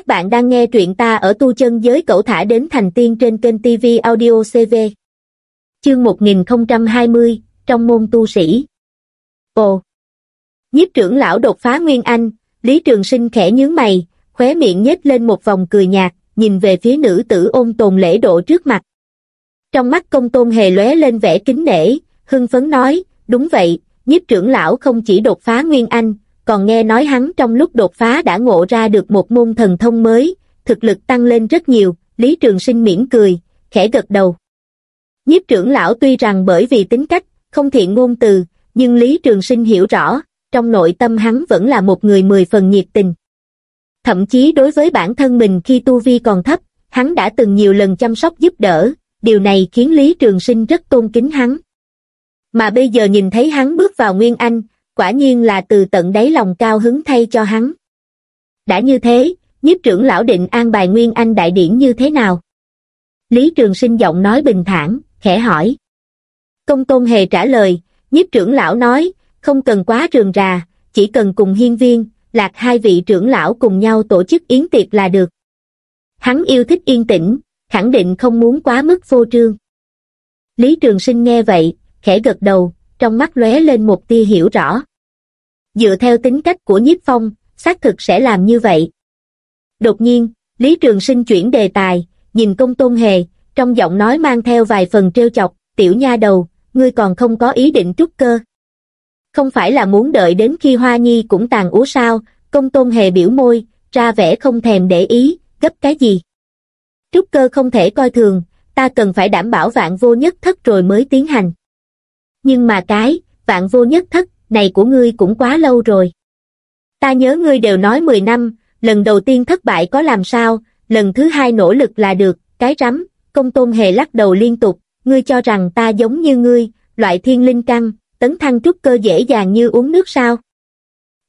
Các bạn đang nghe truyện ta ở tu chân giới cẩu thả đến thành tiên trên kênh TV Audio CV. Chương 1020, trong môn tu sĩ. Ồ! Nhiếp trưởng lão đột phá Nguyên Anh, Lý Trường Sinh khẽ nhướng mày, khóe miệng nhếch lên một vòng cười nhạt, nhìn về phía nữ tử ôn tồn lễ độ trước mặt. Trong mắt công tôn hề lóe lên vẻ kính nể, hưng phấn nói, đúng vậy, nhiếp trưởng lão không chỉ đột phá Nguyên Anh, còn nghe nói hắn trong lúc đột phá đã ngộ ra được một môn thần thông mới, thực lực tăng lên rất nhiều, Lý Trường Sinh mỉm cười, khẽ gật đầu. Nhiếp trưởng lão tuy rằng bởi vì tính cách, không thiện ngôn từ, nhưng Lý Trường Sinh hiểu rõ, trong nội tâm hắn vẫn là một người mười phần nhiệt tình. Thậm chí đối với bản thân mình khi tu vi còn thấp, hắn đã từng nhiều lần chăm sóc giúp đỡ, điều này khiến Lý Trường Sinh rất tôn kính hắn. Mà bây giờ nhìn thấy hắn bước vào Nguyên Anh, quả nhiên là từ tận đáy lòng cao hứng thay cho hắn. Đã như thế, nhiếp trưởng lão định an bài Nguyên Anh đại điển như thế nào? Lý Trường Sinh giọng nói bình thản, khẽ hỏi. Công Tôn Hề trả lời, nhiếp trưởng lão nói, không cần quá rườm rà, chỉ cần cùng hiên viên, lạc hai vị trưởng lão cùng nhau tổ chức yến tiệc là được. Hắn yêu thích yên tĩnh, khẳng định không muốn quá mức phô trương. Lý Trường Sinh nghe vậy, khẽ gật đầu, trong mắt lóe lên một tia hiểu rõ. Dựa theo tính cách của nhiếp phong, xác thực sẽ làm như vậy. Đột nhiên, Lý Trường Sinh chuyển đề tài, nhìn công tôn hề, trong giọng nói mang theo vài phần trêu chọc, tiểu nha đầu, ngươi còn không có ý định trúc cơ. Không phải là muốn đợi đến khi Hoa Nhi cũng tàn úa sao, công tôn hề biểu môi, ra vẻ không thèm để ý, gấp cái gì. Trúc cơ không thể coi thường, ta cần phải đảm bảo vạn vô nhất thất rồi mới tiến hành. Nhưng mà cái, vạn vô nhất thất, này của ngươi cũng quá lâu rồi. Ta nhớ ngươi đều nói 10 năm, lần đầu tiên thất bại có làm sao, lần thứ hai nỗ lực là được, cái rắm, công tôn hề lắc đầu liên tục, ngươi cho rằng ta giống như ngươi, loại thiên linh căn, tấn thăng trúc cơ dễ dàng như uống nước sao.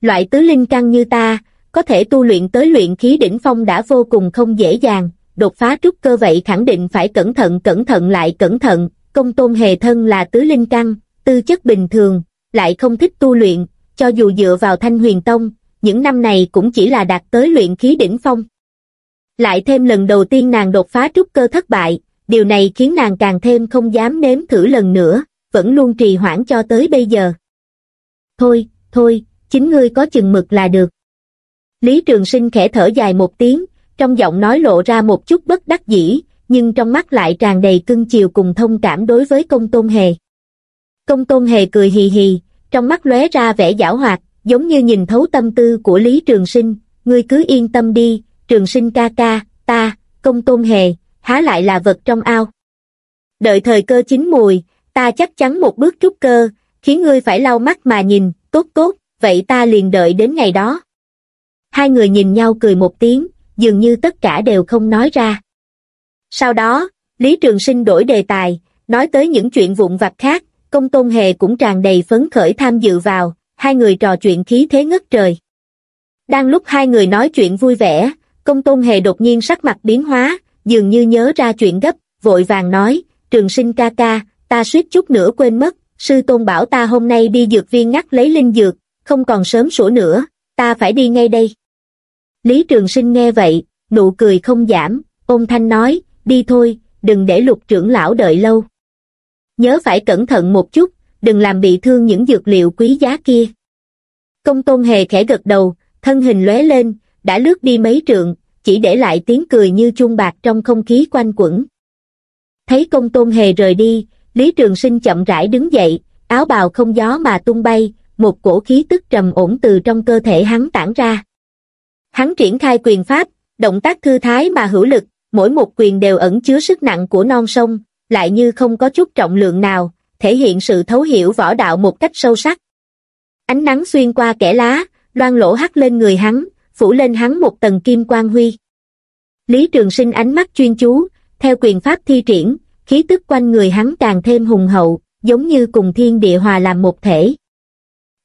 Loại tứ linh căn như ta, có thể tu luyện tới luyện khí đỉnh phong đã vô cùng không dễ dàng, đột phá trúc cơ vậy khẳng định phải cẩn thận cẩn thận lại cẩn thận, công tôn hề thân là tứ linh căn, tư chất bình thường, lại không thích tu luyện, cho dù dựa vào thanh huyền tông, những năm này cũng chỉ là đạt tới luyện khí đỉnh phong. Lại thêm lần đầu tiên nàng đột phá trúc cơ thất bại, điều này khiến nàng càng thêm không dám nếm thử lần nữa, vẫn luôn trì hoãn cho tới bây giờ. Thôi, thôi, chính ngươi có chừng mực là được. Lý Trường Sinh khẽ thở dài một tiếng, trong giọng nói lộ ra một chút bất đắc dĩ, nhưng trong mắt lại tràn đầy cưng chiều cùng thông cảm đối với công tôn hề. Công tôn hề cười hì hì, trong mắt lóe ra vẻ giảo hoạt, giống như nhìn thấu tâm tư của Lý Trường Sinh, ngươi cứ yên tâm đi, Trường Sinh ca ca, ta, công tôn hề, há lại là vật trong ao. Đợi thời cơ chín mùi, ta chắc chắn một bước trúc cơ, khiến ngươi phải lau mắt mà nhìn, tốt tốt, vậy ta liền đợi đến ngày đó. Hai người nhìn nhau cười một tiếng, dường như tất cả đều không nói ra. Sau đó, Lý Trường Sinh đổi đề tài, nói tới những chuyện vụn vặt khác, công tôn hề cũng tràn đầy phấn khởi tham dự vào, hai người trò chuyện khí thế ngất trời. Đang lúc hai người nói chuyện vui vẻ, công tôn hề đột nhiên sắc mặt biến hóa, dường như nhớ ra chuyện gấp, vội vàng nói, trường sinh ca ca, ta suýt chút nữa quên mất, sư tôn bảo ta hôm nay đi dược viên ngắt lấy linh dược, không còn sớm sủa nữa, ta phải đi ngay đây. Lý Trường Sinh nghe vậy, nụ cười không giảm, ôn thanh nói, đi thôi, đừng để lục trưởng lão đợi lâu nhớ phải cẩn thận một chút, đừng làm bị thương những dược liệu quý giá kia. Công tôn hề khẽ gật đầu, thân hình lóe lên, đã lướt đi mấy trượng, chỉ để lại tiếng cười như chuông bạc trong không khí quanh quẩn. Thấy công tôn hề rời đi, Lý Trường Sinh chậm rãi đứng dậy, áo bào không gió mà tung bay, một cổ khí tức trầm ổn từ trong cơ thể hắn tản ra. Hắn triển khai quyền pháp, động tác thư thái mà hữu lực, mỗi một quyền đều ẩn chứa sức nặng của non sông, lại như không có chút trọng lượng nào, thể hiện sự thấu hiểu võ đạo một cách sâu sắc. Ánh nắng xuyên qua kẽ lá, loan lỗ hắt lên người hắn, phủ lên hắn một tầng kim quang huy. Lý Trường Sinh ánh mắt chuyên chú, theo quyền pháp thi triển, khí tức quanh người hắn càng thêm hùng hậu, giống như cùng thiên địa hòa làm một thể.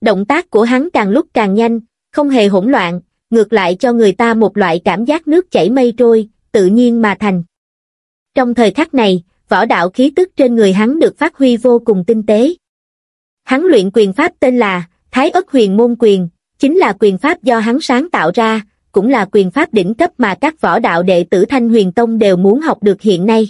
Động tác của hắn càng lúc càng nhanh, không hề hỗn loạn, ngược lại cho người ta một loại cảm giác nước chảy mây trôi, tự nhiên mà thành. Trong thời khắc này, võ đạo khí tức trên người hắn được phát huy vô cùng tinh tế. Hắn luyện quyền pháp tên là Thái ất huyền môn quyền, chính là quyền pháp do hắn sáng tạo ra, cũng là quyền pháp đỉnh cấp mà các võ đạo đệ tử Thanh Huyền Tông đều muốn học được hiện nay.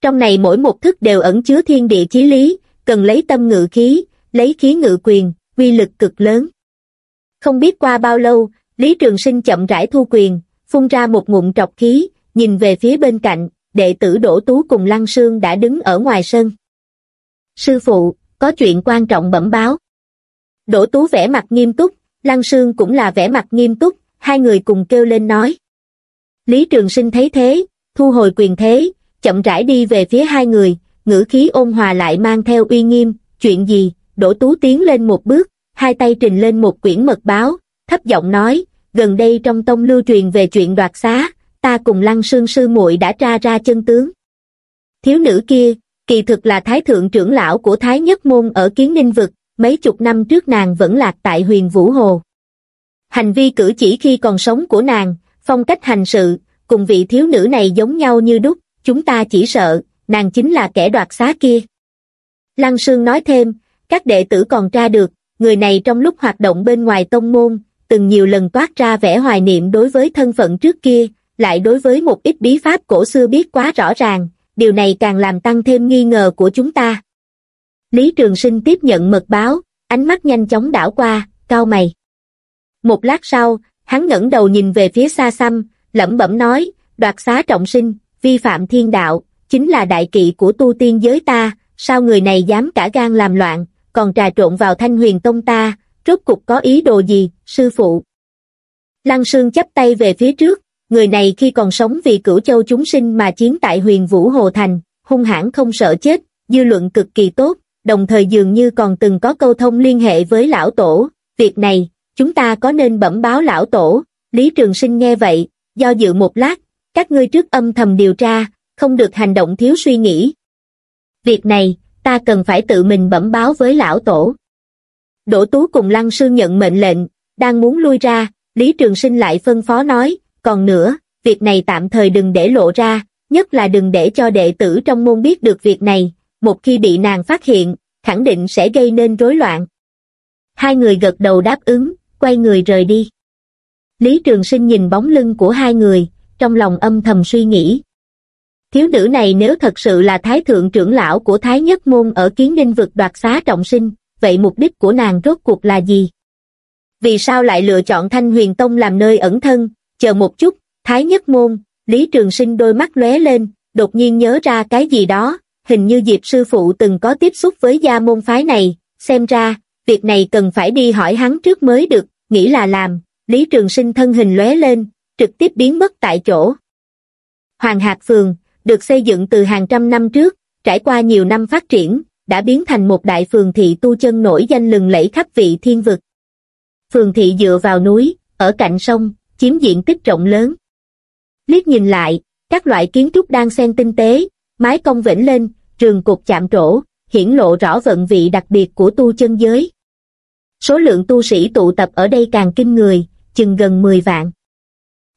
Trong này mỗi một thức đều ẩn chứa thiên địa chí lý, cần lấy tâm ngự khí, lấy khí ngự quyền, quy lực cực lớn. Không biết qua bao lâu, Lý Trường Sinh chậm rãi thu quyền, phun ra một ngụm trọc khí, nhìn về phía bên cạnh, đệ tử Đỗ Tú cùng Lăng Sương đã đứng ở ngoài sân. Sư phụ, có chuyện quan trọng bẩm báo. Đỗ Tú vẻ mặt nghiêm túc, Lăng Sương cũng là vẻ mặt nghiêm túc, hai người cùng kêu lên nói. Lý Trường Sinh thấy thế, thu hồi quyền thế, chậm rãi đi về phía hai người, ngữ khí ôn hòa lại mang theo uy nghiêm, chuyện gì, Đỗ Tú tiến lên một bước, hai tay trình lên một quyển mật báo, thấp giọng nói, gần đây trong tông lưu truyền về chuyện đoạt xá, ta cùng Lăng Sương sư muội đã tra ra chân tướng. Thiếu nữ kia, kỳ thực là thái thượng trưởng lão của Thái Nhất Môn ở Kiến Ninh Vực, mấy chục năm trước nàng vẫn lạc tại huyền Vũ Hồ. Hành vi cử chỉ khi còn sống của nàng, phong cách hành sự, cùng vị thiếu nữ này giống nhau như đúc, chúng ta chỉ sợ, nàng chính là kẻ đoạt xá kia. Lăng Sương nói thêm, các đệ tử còn tra được, người này trong lúc hoạt động bên ngoài tông môn, từng nhiều lần toát ra vẻ hoài niệm đối với thân phận trước kia, lại đối với một ít bí pháp cổ xưa biết quá rõ ràng, điều này càng làm tăng thêm nghi ngờ của chúng ta. Lý Trường Sinh tiếp nhận mật báo, ánh mắt nhanh chóng đảo qua, cao mày. Một lát sau, hắn ngẩng đầu nhìn về phía xa xăm, lẩm bẩm nói, đoạt xá trọng sinh, vi phạm thiên đạo, chính là đại kỵ của tu tiên giới ta, sao người này dám cả gan làm loạn, còn trà trộn vào thanh huyền tông ta, rốt cục có ý đồ gì, sư phụ. Lăng Sương chấp tay về phía trước, người này khi còn sống vì cửu châu chúng sinh mà chiến tại huyền Vũ Hồ Thành, hung hãn không sợ chết, dư luận cực kỳ tốt, đồng thời dường như còn từng có câu thông liên hệ với lão tổ, việc này, chúng ta có nên bẩm báo lão tổ, Lý Trường Sinh nghe vậy, do dự một lát, các ngươi trước âm thầm điều tra, không được hành động thiếu suy nghĩ. Việc này, ta cần phải tự mình bẩm báo với lão tổ. Đỗ Tú cùng Lăng Sư nhận mệnh lệnh, đang muốn lui ra, Lý Trường Sinh lại phân phó nói, còn nữa, việc này tạm thời đừng để lộ ra, nhất là đừng để cho đệ tử trong môn biết được việc này, một khi bị nàng phát hiện, khẳng định sẽ gây nên rối loạn. Hai người gật đầu đáp ứng, quay người rời đi. Lý Trường Sinh nhìn bóng lưng của hai người, trong lòng âm thầm suy nghĩ. Thiếu nữ này nếu thật sự là thái thượng trưởng lão của Thái Nhất Môn ở kiến ninh vực đoạt xá trọng sinh, vậy mục đích của nàng rốt cuộc là gì? Vì sao lại lựa chọn Thanh Huyền Tông làm nơi ẩn thân? Chờ một chút, Thái Nhất Môn, Lý Trường Sinh đôi mắt lóe lên, đột nhiên nhớ ra cái gì đó, hình như Diệp sư phụ từng có tiếp xúc với gia môn phái này, xem ra, việc này cần phải đi hỏi hắn trước mới được, nghĩ là làm, Lý Trường Sinh thân hình lóe lên, trực tiếp biến mất tại chỗ. Hoàng Hạc Phường, được xây dựng từ hàng trăm năm trước, trải qua nhiều năm phát triển, đã biến thành một đại phường thị tu chân nổi danh lừng lẫy khắp vị thiên vực. Phường thị dựa vào núi, ở cạnh sông, chiếm diện tích rộng lớn. Liếc nhìn lại, các loại kiến trúc đang xen tinh tế, mái cong vĩnh lên, trường cục chạm trổ, hiển lộ rõ vận vị đặc biệt của tu chân giới. Số lượng tu sĩ tụ tập ở đây càng kinh người, chừng gần 10 vạn.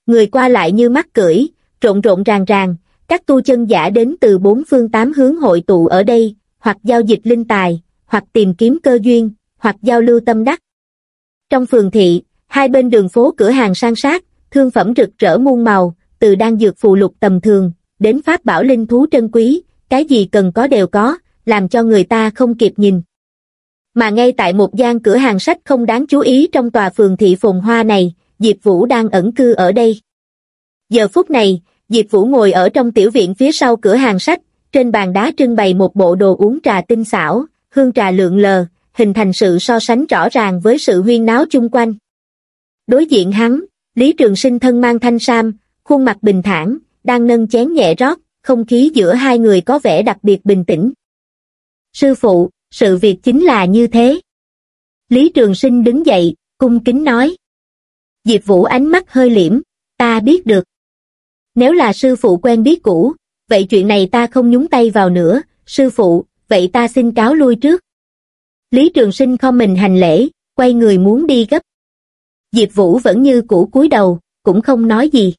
Người qua lại như mắt cưỡi, rộn rộn ràng ràng, các tu chân giả đến từ bốn phương tám hướng hội tụ ở đây, hoặc giao dịch linh tài, hoặc tìm kiếm cơ duyên, hoặc giao lưu tâm đắc. Trong phường thị, hai bên đường phố cửa hàng sang sát, thương phẩm rực rỡ muôn màu, từ đang dược phù lục tầm thường, đến pháp bảo linh thú trân quý, cái gì cần có đều có, làm cho người ta không kịp nhìn. Mà ngay tại một gian cửa hàng sách không đáng chú ý trong tòa phường thị phồn hoa này, Diệp Vũ đang ẩn cư ở đây. Giờ phút này, Diệp Vũ ngồi ở trong tiểu viện phía sau cửa hàng sách, trên bàn đá trưng bày một bộ đồ uống trà tinh xảo, hương trà lượng lờ, hình thành sự so sánh rõ ràng với sự huyên náo chung quanh. Đối diện hắn, Lý Trường Sinh thân mang thanh sam, khuôn mặt bình thản, đang nâng chén nhẹ rót, không khí giữa hai người có vẻ đặc biệt bình tĩnh. Sư phụ, sự việc chính là như thế. Lý Trường Sinh đứng dậy, cung kính nói. Diệp Vũ ánh mắt hơi liễm, ta biết được. Nếu là sư phụ quen biết cũ, vậy chuyện này ta không nhúng tay vào nữa, sư phụ, vậy ta xin cáo lui trước. Lý Trường Sinh không mình hành lễ, quay người muốn đi gấp. Diệp Vũ vẫn như cũ cúi đầu, cũng không nói gì.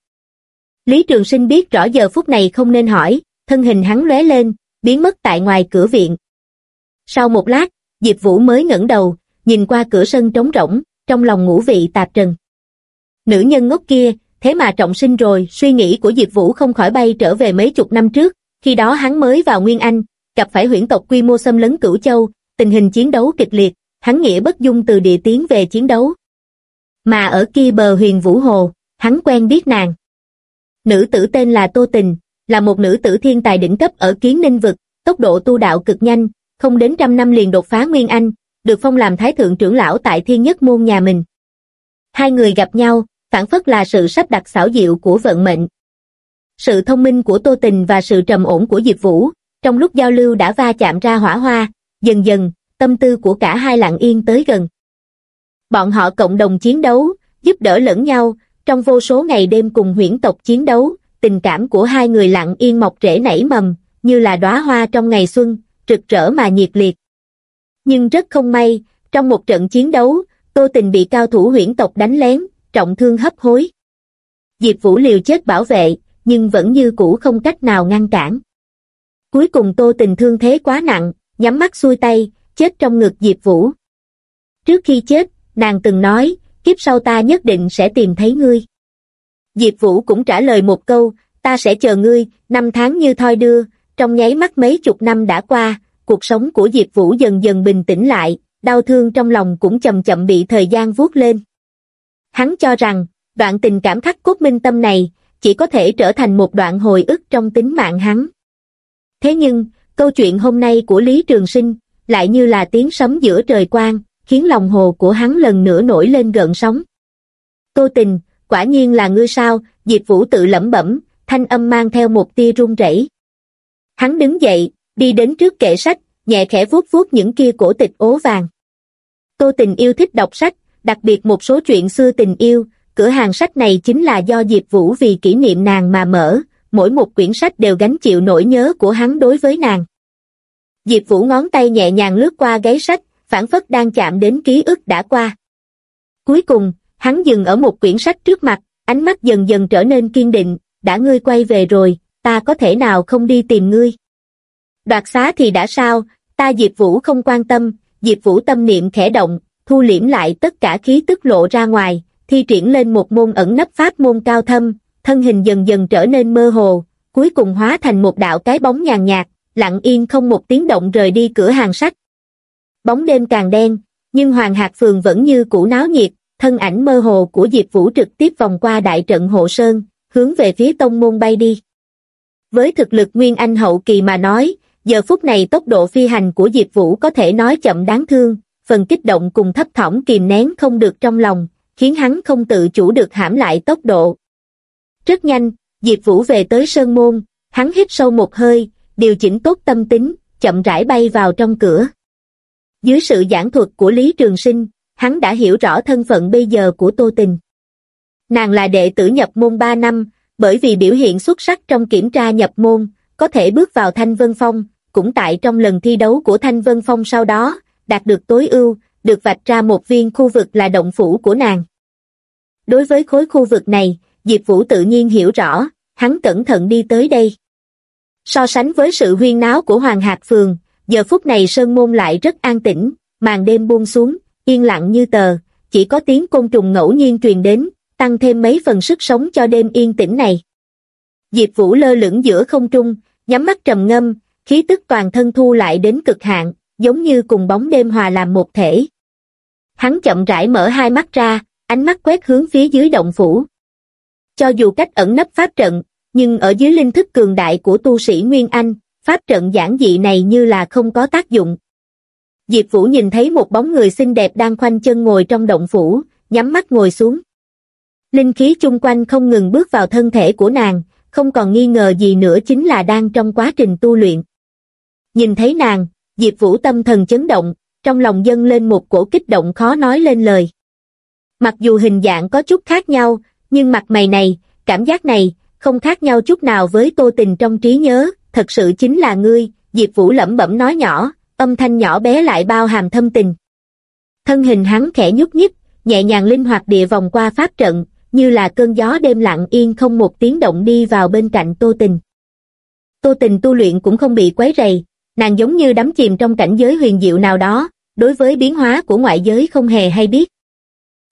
Lý Trường Sinh biết rõ giờ phút này không nên hỏi, thân hình hắn lóe lên, biến mất tại ngoài cửa viện. Sau một lát, Diệp Vũ mới ngẩng đầu, nhìn qua cửa sân trống rỗng, trong lòng ngũ vị tạp trần. Nữ nhân ngốc kia, thế mà trọng sinh rồi, suy nghĩ của Diệp Vũ không khỏi bay trở về mấy chục năm trước, khi đó hắn mới vào Nguyên Anh, gặp phải huyễn tộc quy mô xâm lấn cửu châu, tình hình chiến đấu kịch liệt, hắn nghĩa bất dung từ địa tiến về chiến đấu. Mà ở kia bờ huyền Vũ Hồ, hắn quen biết nàng. Nữ tử tên là Tô Tình, là một nữ tử thiên tài đỉnh cấp ở kiến ninh vực, tốc độ tu đạo cực nhanh, không đến trăm năm liền đột phá Nguyên Anh, được phong làm thái thượng trưởng lão tại thiên nhất môn nhà mình. Hai người gặp nhau, phản phất là sự sắp đặt xảo diệu của vận mệnh. Sự thông minh của Tô Tình và sự trầm ổn của Diệp Vũ, trong lúc giao lưu đã va chạm ra hỏa hoa, dần dần, tâm tư của cả hai lặng yên tới gần. Bọn họ cộng đồng chiến đấu, giúp đỡ lẫn nhau, trong vô số ngày đêm cùng huyễn tộc chiến đấu, tình cảm của hai người lặng yên mọc rễ nảy mầm, như là đóa hoa trong ngày xuân, rực rỡ mà nhiệt liệt. Nhưng rất không may, trong một trận chiến đấu, Tô Tình bị cao thủ huyễn tộc đánh lén, trọng thương hấp hối. Diệp Vũ liều chết bảo vệ, nhưng vẫn như cũ không cách nào ngăn cản. Cuối cùng Tô Tình thương thế quá nặng, nhắm mắt xuôi tay, chết trong ngực Diệp Vũ. Trước khi chết, nàng từng nói, kiếp sau ta nhất định sẽ tìm thấy ngươi. Diệp Vũ cũng trả lời một câu, ta sẽ chờ ngươi, năm tháng như thoi đưa, trong nháy mắt mấy chục năm đã qua, cuộc sống của Diệp Vũ dần dần bình tĩnh lại, đau thương trong lòng cũng chậm chậm bị thời gian vuốt lên. Hắn cho rằng, đoạn tình cảm khắc cốt minh tâm này, chỉ có thể trở thành một đoạn hồi ức trong tính mạng hắn. Thế nhưng, câu chuyện hôm nay của Lý Trường Sinh, lại như là tiếng sấm giữa trời quang, khiến lòng hồ của hắn lần nữa nổi lên gợn sóng. Tô tình, quả nhiên là ngươi sao, Diệp Vũ tự lẩm bẩm, thanh âm mang theo một tia run rẩy. Hắn đứng dậy, đi đến trước kệ sách, nhẹ khẽ vuốt vuốt những kia cổ tịch ố vàng. Tô tình yêu thích đọc sách, đặc biệt một số chuyện xưa tình yêu, cửa hàng sách này chính là do Diệp Vũ vì kỷ niệm nàng mà mở, mỗi một quyển sách đều gánh chịu nỗi nhớ của hắn đối với nàng. Diệp Vũ ngón tay nhẹ nhàng lướt qua gáy sách, phản phất đang chạm đến ký ức đã qua. Cuối cùng, hắn dừng ở một quyển sách trước mặt, ánh mắt dần dần trở nên kiên định, đã ngươi quay về rồi, ta có thể nào không đi tìm ngươi. Đoạt xá thì đã sao, ta Diệp Vũ không quan tâm, Diệp Vũ tâm niệm khẽ động, thu liễm lại tất cả khí tức lộ ra ngoài, thi triển lên một môn ẩn nấp pháp môn cao thâm, thân hình dần dần trở nên mơ hồ, cuối cùng hóa thành một đạo cái bóng nhàn nhạt, lặng yên không một tiếng động rời đi cửa hàng sách. Bóng đêm càng đen, nhưng Hoàng Hạc Phường vẫn như cũ náo nhiệt, thân ảnh mơ hồ của Diệp Vũ trực tiếp vòng qua đại trận hộ sơn, hướng về phía tông môn bay đi. Với thực lực Nguyên Anh hậu kỳ mà nói, giờ phút này tốc độ phi hành của Diệp Vũ có thể nói chậm đáng thương, phần kích động cùng thấp thỏm kìm nén không được trong lòng, khiến hắn không tự chủ được hãm lại tốc độ. Rất nhanh, Diệp Vũ về tới Sơn Môn, hắn hít sâu một hơi, điều chỉnh tốt tâm tính, chậm rãi bay vào trong cửa. Dưới sự giảng thuật của Lý Trường Sinh, hắn đã hiểu rõ thân phận bây giờ của Tô Tình. Nàng là đệ tử nhập môn 3 năm, bởi vì biểu hiện xuất sắc trong kiểm tra nhập môn, có thể bước vào Thanh Vân Phong, cũng tại trong lần thi đấu của Thanh Vân Phong sau đó, đạt được tối ưu, được vạch ra một viên khu vực là động phủ của nàng. Đối với khối khu vực này, Diệp Vũ tự nhiên hiểu rõ, hắn cẩn thận đi tới đây. So sánh với sự huyên náo của Hoàng Hạc Phường, giờ phút này Sơn Môn lại rất an tĩnh, màn đêm buông xuống, yên lặng như tờ, chỉ có tiếng côn trùng ngẫu nhiên truyền đến, tăng thêm mấy phần sức sống cho đêm yên tĩnh này. Diệp Vũ lơ lửng giữa không trung, nhắm mắt trầm ngâm, khí tức toàn thân thu lại đến cực hạn, giống như cùng bóng đêm hòa làm một thể. Hắn chậm rãi mở hai mắt ra, ánh mắt quét hướng phía dưới động phủ. Cho dù cách ẩn nấp pháp trận, nhưng ở dưới linh thức cường đại của tu sĩ Nguyên Anh, pháp trận giản dị này như là không có tác dụng. Diệp Vũ nhìn thấy một bóng người xinh đẹp đang khoanh chân ngồi trong động phủ, nhắm mắt ngồi xuống. Linh khí chung quanh không ngừng bước vào thân thể của nàng, không còn nghi ngờ gì nữa chính là đang trong quá trình tu luyện. Nhìn thấy nàng, Diệp Vũ tâm thần chấn động, trong lòng dâng lên một cổ kích động khó nói lên lời. Mặc dù hình dạng có chút khác nhau, nhưng mặt mày này, cảm giác này, không khác nhau chút nào với tô tình trong trí nhớ, thật sự chính là ngươi, Diệp Vũ lẩm bẩm nói nhỏ, âm thanh nhỏ bé lại bao hàm thâm tình. Thân hình hắn khẽ nhúc nhích, nhẹ nhàng linh hoạt địa vòng qua pháp trận, như là cơn gió đêm lặng yên không một tiếng động đi vào bên cạnh Tô Tình. Tô Tình tu luyện cũng không bị quấy rầy, nàng giống như đắm chìm trong cảnh giới huyền diệu nào đó, đối với biến hóa của ngoại giới không hề hay biết.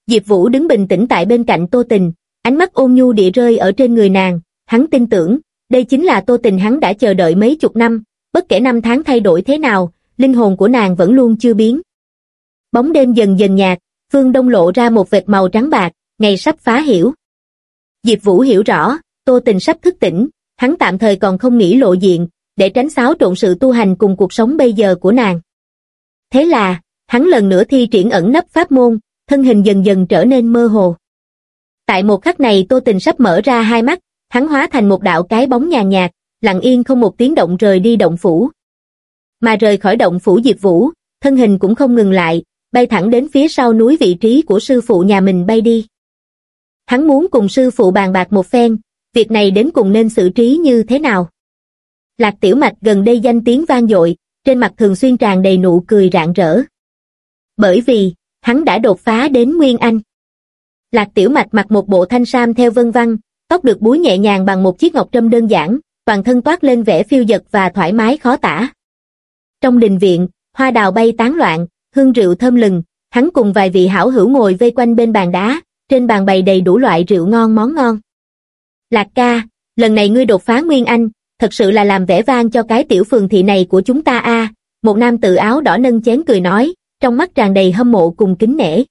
Diệp Vũ đứng bình tĩnh tại bên cạnh Tô Tình, ánh mắt ôn nhu địa rơi ở trên người nàng, hắn tin tưởng, đây chính là Tô Tình hắn đã chờ đợi mấy chục năm, bất kể năm tháng thay đổi thế nào, linh hồn của nàng vẫn luôn chưa biến. Bóng đêm dần dần nhạt, phương đông lộ ra một vệt màu trắng bạc, ngày sắp phá hiểu. Diệp Vũ hiểu rõ, Tô Tình sắp thức tỉnh, hắn tạm thời còn không nghĩ lộ diện, để tránh xáo trộn sự tu hành cùng cuộc sống bây giờ của nàng. Thế là, hắn lần nữa thi triển ẩn nấp pháp môn, thân hình dần dần trở nên mơ hồ. Tại một khắc này Tô Tình sắp mở ra hai mắt, hắn hóa thành một đạo cái bóng nhàn nhạt, lặng yên không một tiếng động rời đi động phủ. Mà rời khỏi động phủ Diệp Vũ, thân hình cũng không ngừng lại, bay thẳng đến phía sau núi vị trí của sư phụ nhà mình bay đi. Hắn muốn cùng sư phụ bàn bạc một phen, việc này đến cùng nên xử trí như thế nào. Lạc Tiểu Mạch gần đây danh tiếng vang dội, trên mặt thường xuyên tràn đầy nụ cười rạng rỡ. Bởi vì, hắn đã đột phá đến Nguyên Anh. Lạc Tiểu Mạch mặc một bộ thanh sam theo vân văn, tóc được búi nhẹ nhàng bằng một chiếc ngọc trâm đơn giản, toàn thân toát lên vẻ phiêu dật và thoải mái khó tả. Trong đình viện, hoa đào bay tán loạn, hương rượu thơm lừng, hắn cùng vài vị hảo hữu ngồi vây quanh bên bàn đá, trên bàn bày đầy đủ loại rượu ngon món ngon. Lạc ca, lần này ngươi đột phá Nguyên Anh, thật sự là làm vẻ vang cho cái tiểu phường thị này của chúng ta a một nam tự áo đỏ nâng chén cười nói, trong mắt tràn đầy hâm mộ cùng kính nể.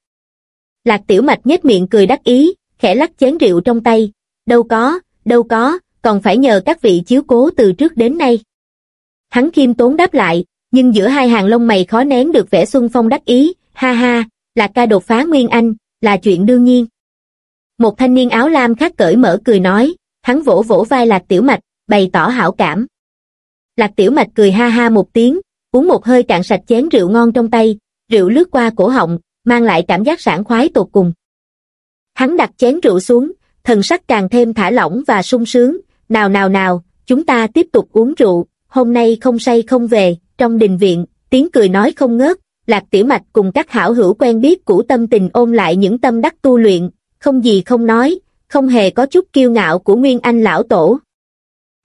Lạc tiểu mạch nhếch miệng cười đắc ý, khẽ lắc chén rượu trong tay, đâu có, đâu có, còn phải nhờ các vị chiếu cố từ trước đến nay. Hắn khiêm tốn đáp lại, nhưng giữa hai hàng lông mày khó nén được vẻ xuân phong đắc ý, ha ha, là ca đột phá Nguyên Anh, là chuyện đương nhiên. Một thanh niên áo lam khác cởi mở cười nói, hắn vỗ vỗ vai Lạc Tiểu Mạch, bày tỏ hảo cảm. Lạc Tiểu Mạch cười ha ha một tiếng, uống một hơi cạn sạch chén rượu ngon trong tay, rượu lướt qua cổ họng, mang lại cảm giác sảng khoái tột cùng. Hắn đặt chén rượu xuống, thần sắc càng thêm thả lỏng và sung sướng, nào nào nào, chúng ta tiếp tục uống rượu, hôm nay không say không về, trong đình viện, tiếng cười nói không ngớt, Lạc Tiểu Mạch cùng các hảo hữu quen biết cũ tâm tình ôm lại những tâm đắc tu luyện, không gì không nói, không hề có chút kiêu ngạo của Nguyên Anh lão tổ.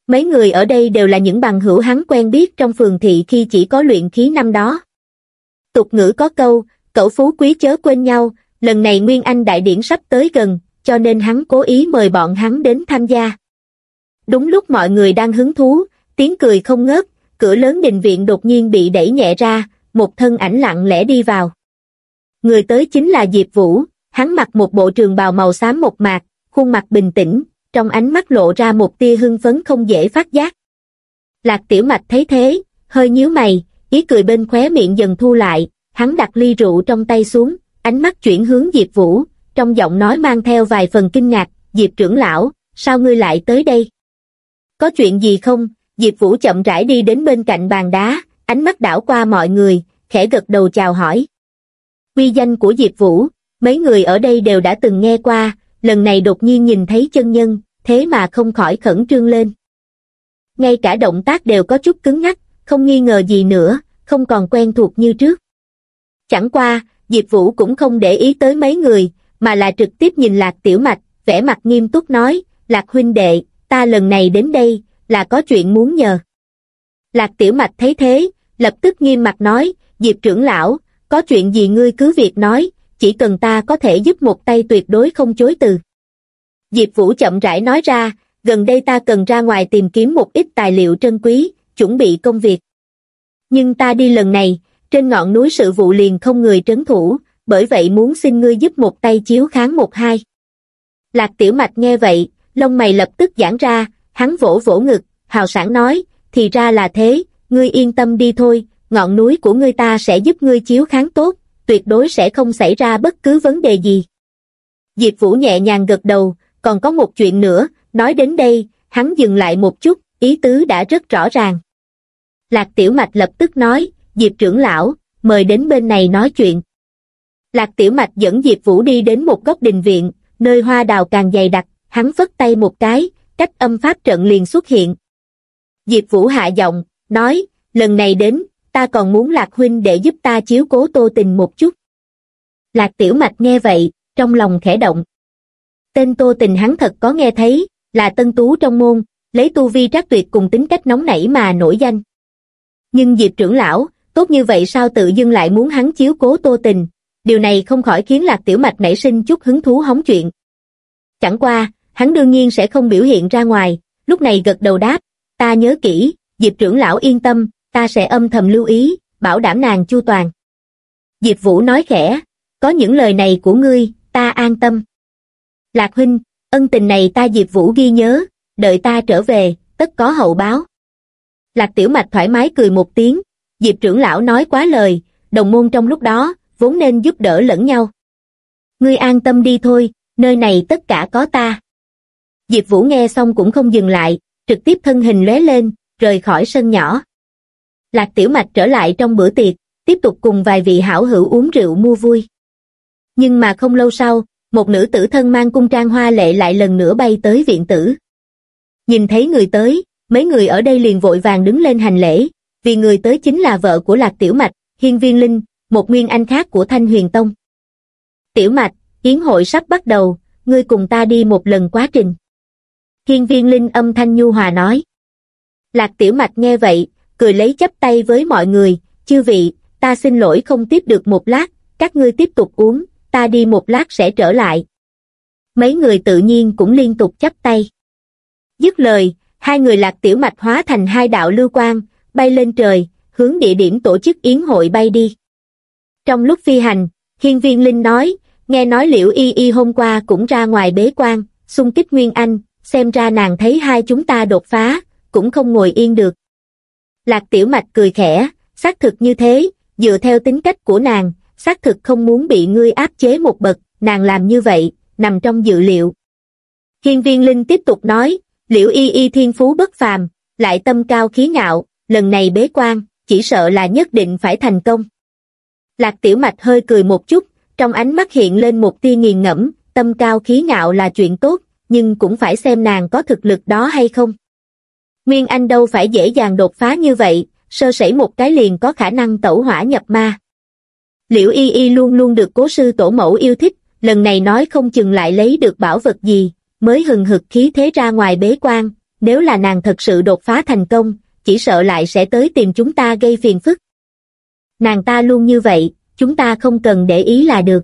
Mấy người ở đây đều là những bằng hữu hắn quen biết trong phường thị khi chỉ có luyện khí năm đó. Tục ngữ có câu, cậu phú quý chớ quên nhau, lần này Nguyên Anh đại điển sắp tới gần, cho nên hắn cố ý mời bọn hắn đến tham gia. Đúng lúc mọi người đang hứng thú, tiếng cười không ngớt, cửa lớn đình viện đột nhiên bị đẩy nhẹ ra, một thân ảnh lặng lẽ đi vào. Người tới chính là Diệp Vũ, hắn mặc một bộ trường bào màu xám một mạc, khuôn mặt bình tĩnh, trong ánh mắt lộ ra một tia hưng phấn không dễ phát giác. Lạc Tiểu Mạch thấy thế, hơi nhíu mày, ý cười bên khóe miệng dần thu lại, hắn đặt ly rượu trong tay xuống, ánh mắt chuyển hướng Diệp Vũ, trong giọng nói mang theo vài phần kinh ngạc, Diệp trưởng lão, sao ngươi lại tới đây? Có chuyện gì không? Diệp Vũ chậm rãi đi đến bên cạnh bàn đá, ánh mắt đảo qua mọi người, khẽ gật đầu chào hỏi. Quy danh của Diệp Vũ, mấy người ở đây đều đã từng nghe qua, lần này đột nhiên nhìn thấy chân nhân, thế mà không khỏi khẩn trương lên. Ngay cả động tác đều có chút cứng ngắc, không nghi ngờ gì nữa, không còn quen thuộc như trước. Chẳng qua, Diệp Vũ cũng không để ý tới mấy người, mà là trực tiếp nhìn Lạc Tiểu Mạch, vẻ mặt nghiêm túc nói, Lạc huynh đệ, ta lần này đến đây, là có chuyện muốn nhờ. Lạc Tiểu Mạch thấy thế, lập tức nghiêm mặt nói, Diệp trưởng lão, có chuyện gì ngươi cứ việc nói, chỉ cần ta có thể giúp một tay tuyệt đối không chối từ. Diệp Vũ chậm rãi nói ra, gần đây ta cần ra ngoài tìm kiếm một ít tài liệu trân quý, chuẩn bị công việc. Nhưng ta đi lần này, trên ngọn núi sự vụ liền không người trấn thủ, bởi vậy muốn xin ngươi giúp một tay chiếu kháng một hai. Lạc Tiểu Mạch nghe vậy, lông mày lập tức giãn ra, hắn vỗ vỗ ngực, hào sản nói, thì ra là thế, ngươi yên tâm đi thôi, ngọn núi của ngươi ta sẽ giúp ngươi chiếu kháng tốt, tuyệt đối sẽ không xảy ra bất cứ vấn đề gì. Diệp Vũ nhẹ nhàng gật đầu, còn có một chuyện nữa, nói đến đây, hắn dừng lại một chút, ý tứ đã rất rõ ràng. Lạc Tiểu Mạch lập tức nói, Diệp trưởng lão, mời đến bên này nói chuyện. Lạc Tiểu Mạch dẫn Diệp Vũ đi đến một góc đình viện, nơi hoa đào càng dày đặc, hắn phất tay một cái, cách âm pháp trận liền xuất hiện. Diệp Vũ hạ giọng, nói, lần này đến, ta còn muốn Lạc Huynh để giúp ta chiếu cố tô tình một chút. Lạc Tiểu Mạch nghe vậy, trong lòng khẽ động. Tên tô tình hắn thật có nghe thấy, là tân tú trong môn, lấy tu vi trác tuyệt cùng tính cách nóng nảy mà nổi danh. Nhưng Diệp trưởng lão, tốt như vậy sao tự dưng lại muốn hắn chiếu cố tô tình, điều này không khỏi khiến Lạc Tiểu Mạch nảy sinh chút hứng thú hóng chuyện. Chẳng qua, hắn đương nhiên sẽ không biểu hiện ra ngoài, lúc này gật đầu đáp, ta nhớ kỹ, Diệp trưởng lão yên tâm, ta sẽ âm thầm lưu ý, bảo đảm nàng chu toàn. Diệp Vũ nói khẽ, có những lời này của ngươi, ta an tâm. Lạc huynh, ân tình này ta Diệp Vũ ghi nhớ, đợi ta trở về, tất có hậu báo. Lạc Tiểu Mạch thoải mái cười một tiếng, Diệp trưởng lão nói quá lời, đồng môn trong lúc đó, vốn nên giúp đỡ lẫn nhau. Ngươi an tâm đi thôi, nơi này tất cả có ta. Diệp Vũ nghe xong cũng không dừng lại, trực tiếp thân hình lóe lên, rời khỏi sân nhỏ. Lạc Tiểu Mạch trở lại trong bữa tiệc, tiếp tục cùng vài vị hảo hữu uống rượu mua vui. Nhưng mà không lâu sau, một nữ tử thân mang cung trang hoa lệ lại lần nữa bay tới viện tử. Nhìn thấy người tới, mấy người ở đây liền vội vàng đứng lên hành lễ, vì người tới chính là vợ của Lạc Tiểu Mạch, Hiên Viên Linh, một nguyên anh khác của Thanh Huyền Tông. Tiểu Mạch, yến hội sắp bắt đầu, ngươi cùng ta đi một lần quá trình. Hiên Viên Linh âm thanh nhu hòa nói. Lạc Tiểu Mạch nghe vậy, cười lấy chấp tay với mọi người, chư vị, ta xin lỗi không tiếp được một lát, các ngươi tiếp tục uống, ta đi một lát sẽ trở lại. Mấy người tự nhiên cũng liên tục chấp tay. Dứt lời, hai người lạc tiểu mạch hóa thành hai đạo lưu quang, bay lên trời, hướng địa điểm tổ chức yến hội bay đi. Trong lúc phi hành, hiên viên linh nói, nghe nói liễu y y hôm qua cũng ra ngoài bế quan, xung kích Nguyên Anh, xem ra nàng thấy hai chúng ta đột phá, cũng không ngồi yên được. Lạc tiểu mạch cười khẽ, xác thực như thế, dựa theo tính cách của nàng, xác thực không muốn bị ngươi áp chế một bậc, nàng làm như vậy, nằm trong dự liệu. Hiên viên linh tiếp tục nói, liễu y y thiên phú bất phàm, lại tâm cao khí ngạo, lần này bế quan, chỉ sợ là nhất định phải thành công. Lạc tiểu mạch hơi cười một chút, trong ánh mắt hiện lên một tia nghiền ngẫm, tâm cao khí ngạo là chuyện tốt, nhưng cũng phải xem nàng có thực lực đó hay không. Nguyên Anh đâu phải dễ dàng đột phá như vậy, sơ sẩy một cái liền có khả năng tẩu hỏa nhập ma. Liễu Y Y luôn luôn được cố sư tổ mẫu yêu thích, lần này nói không chừng lại lấy được bảo vật gì, mới hừng hực khí thế ra ngoài bế quan, nếu là nàng thật sự đột phá thành công, chỉ sợ lại sẽ tới tìm chúng ta gây phiền phức. Nàng ta luôn như vậy, chúng ta không cần để ý là được.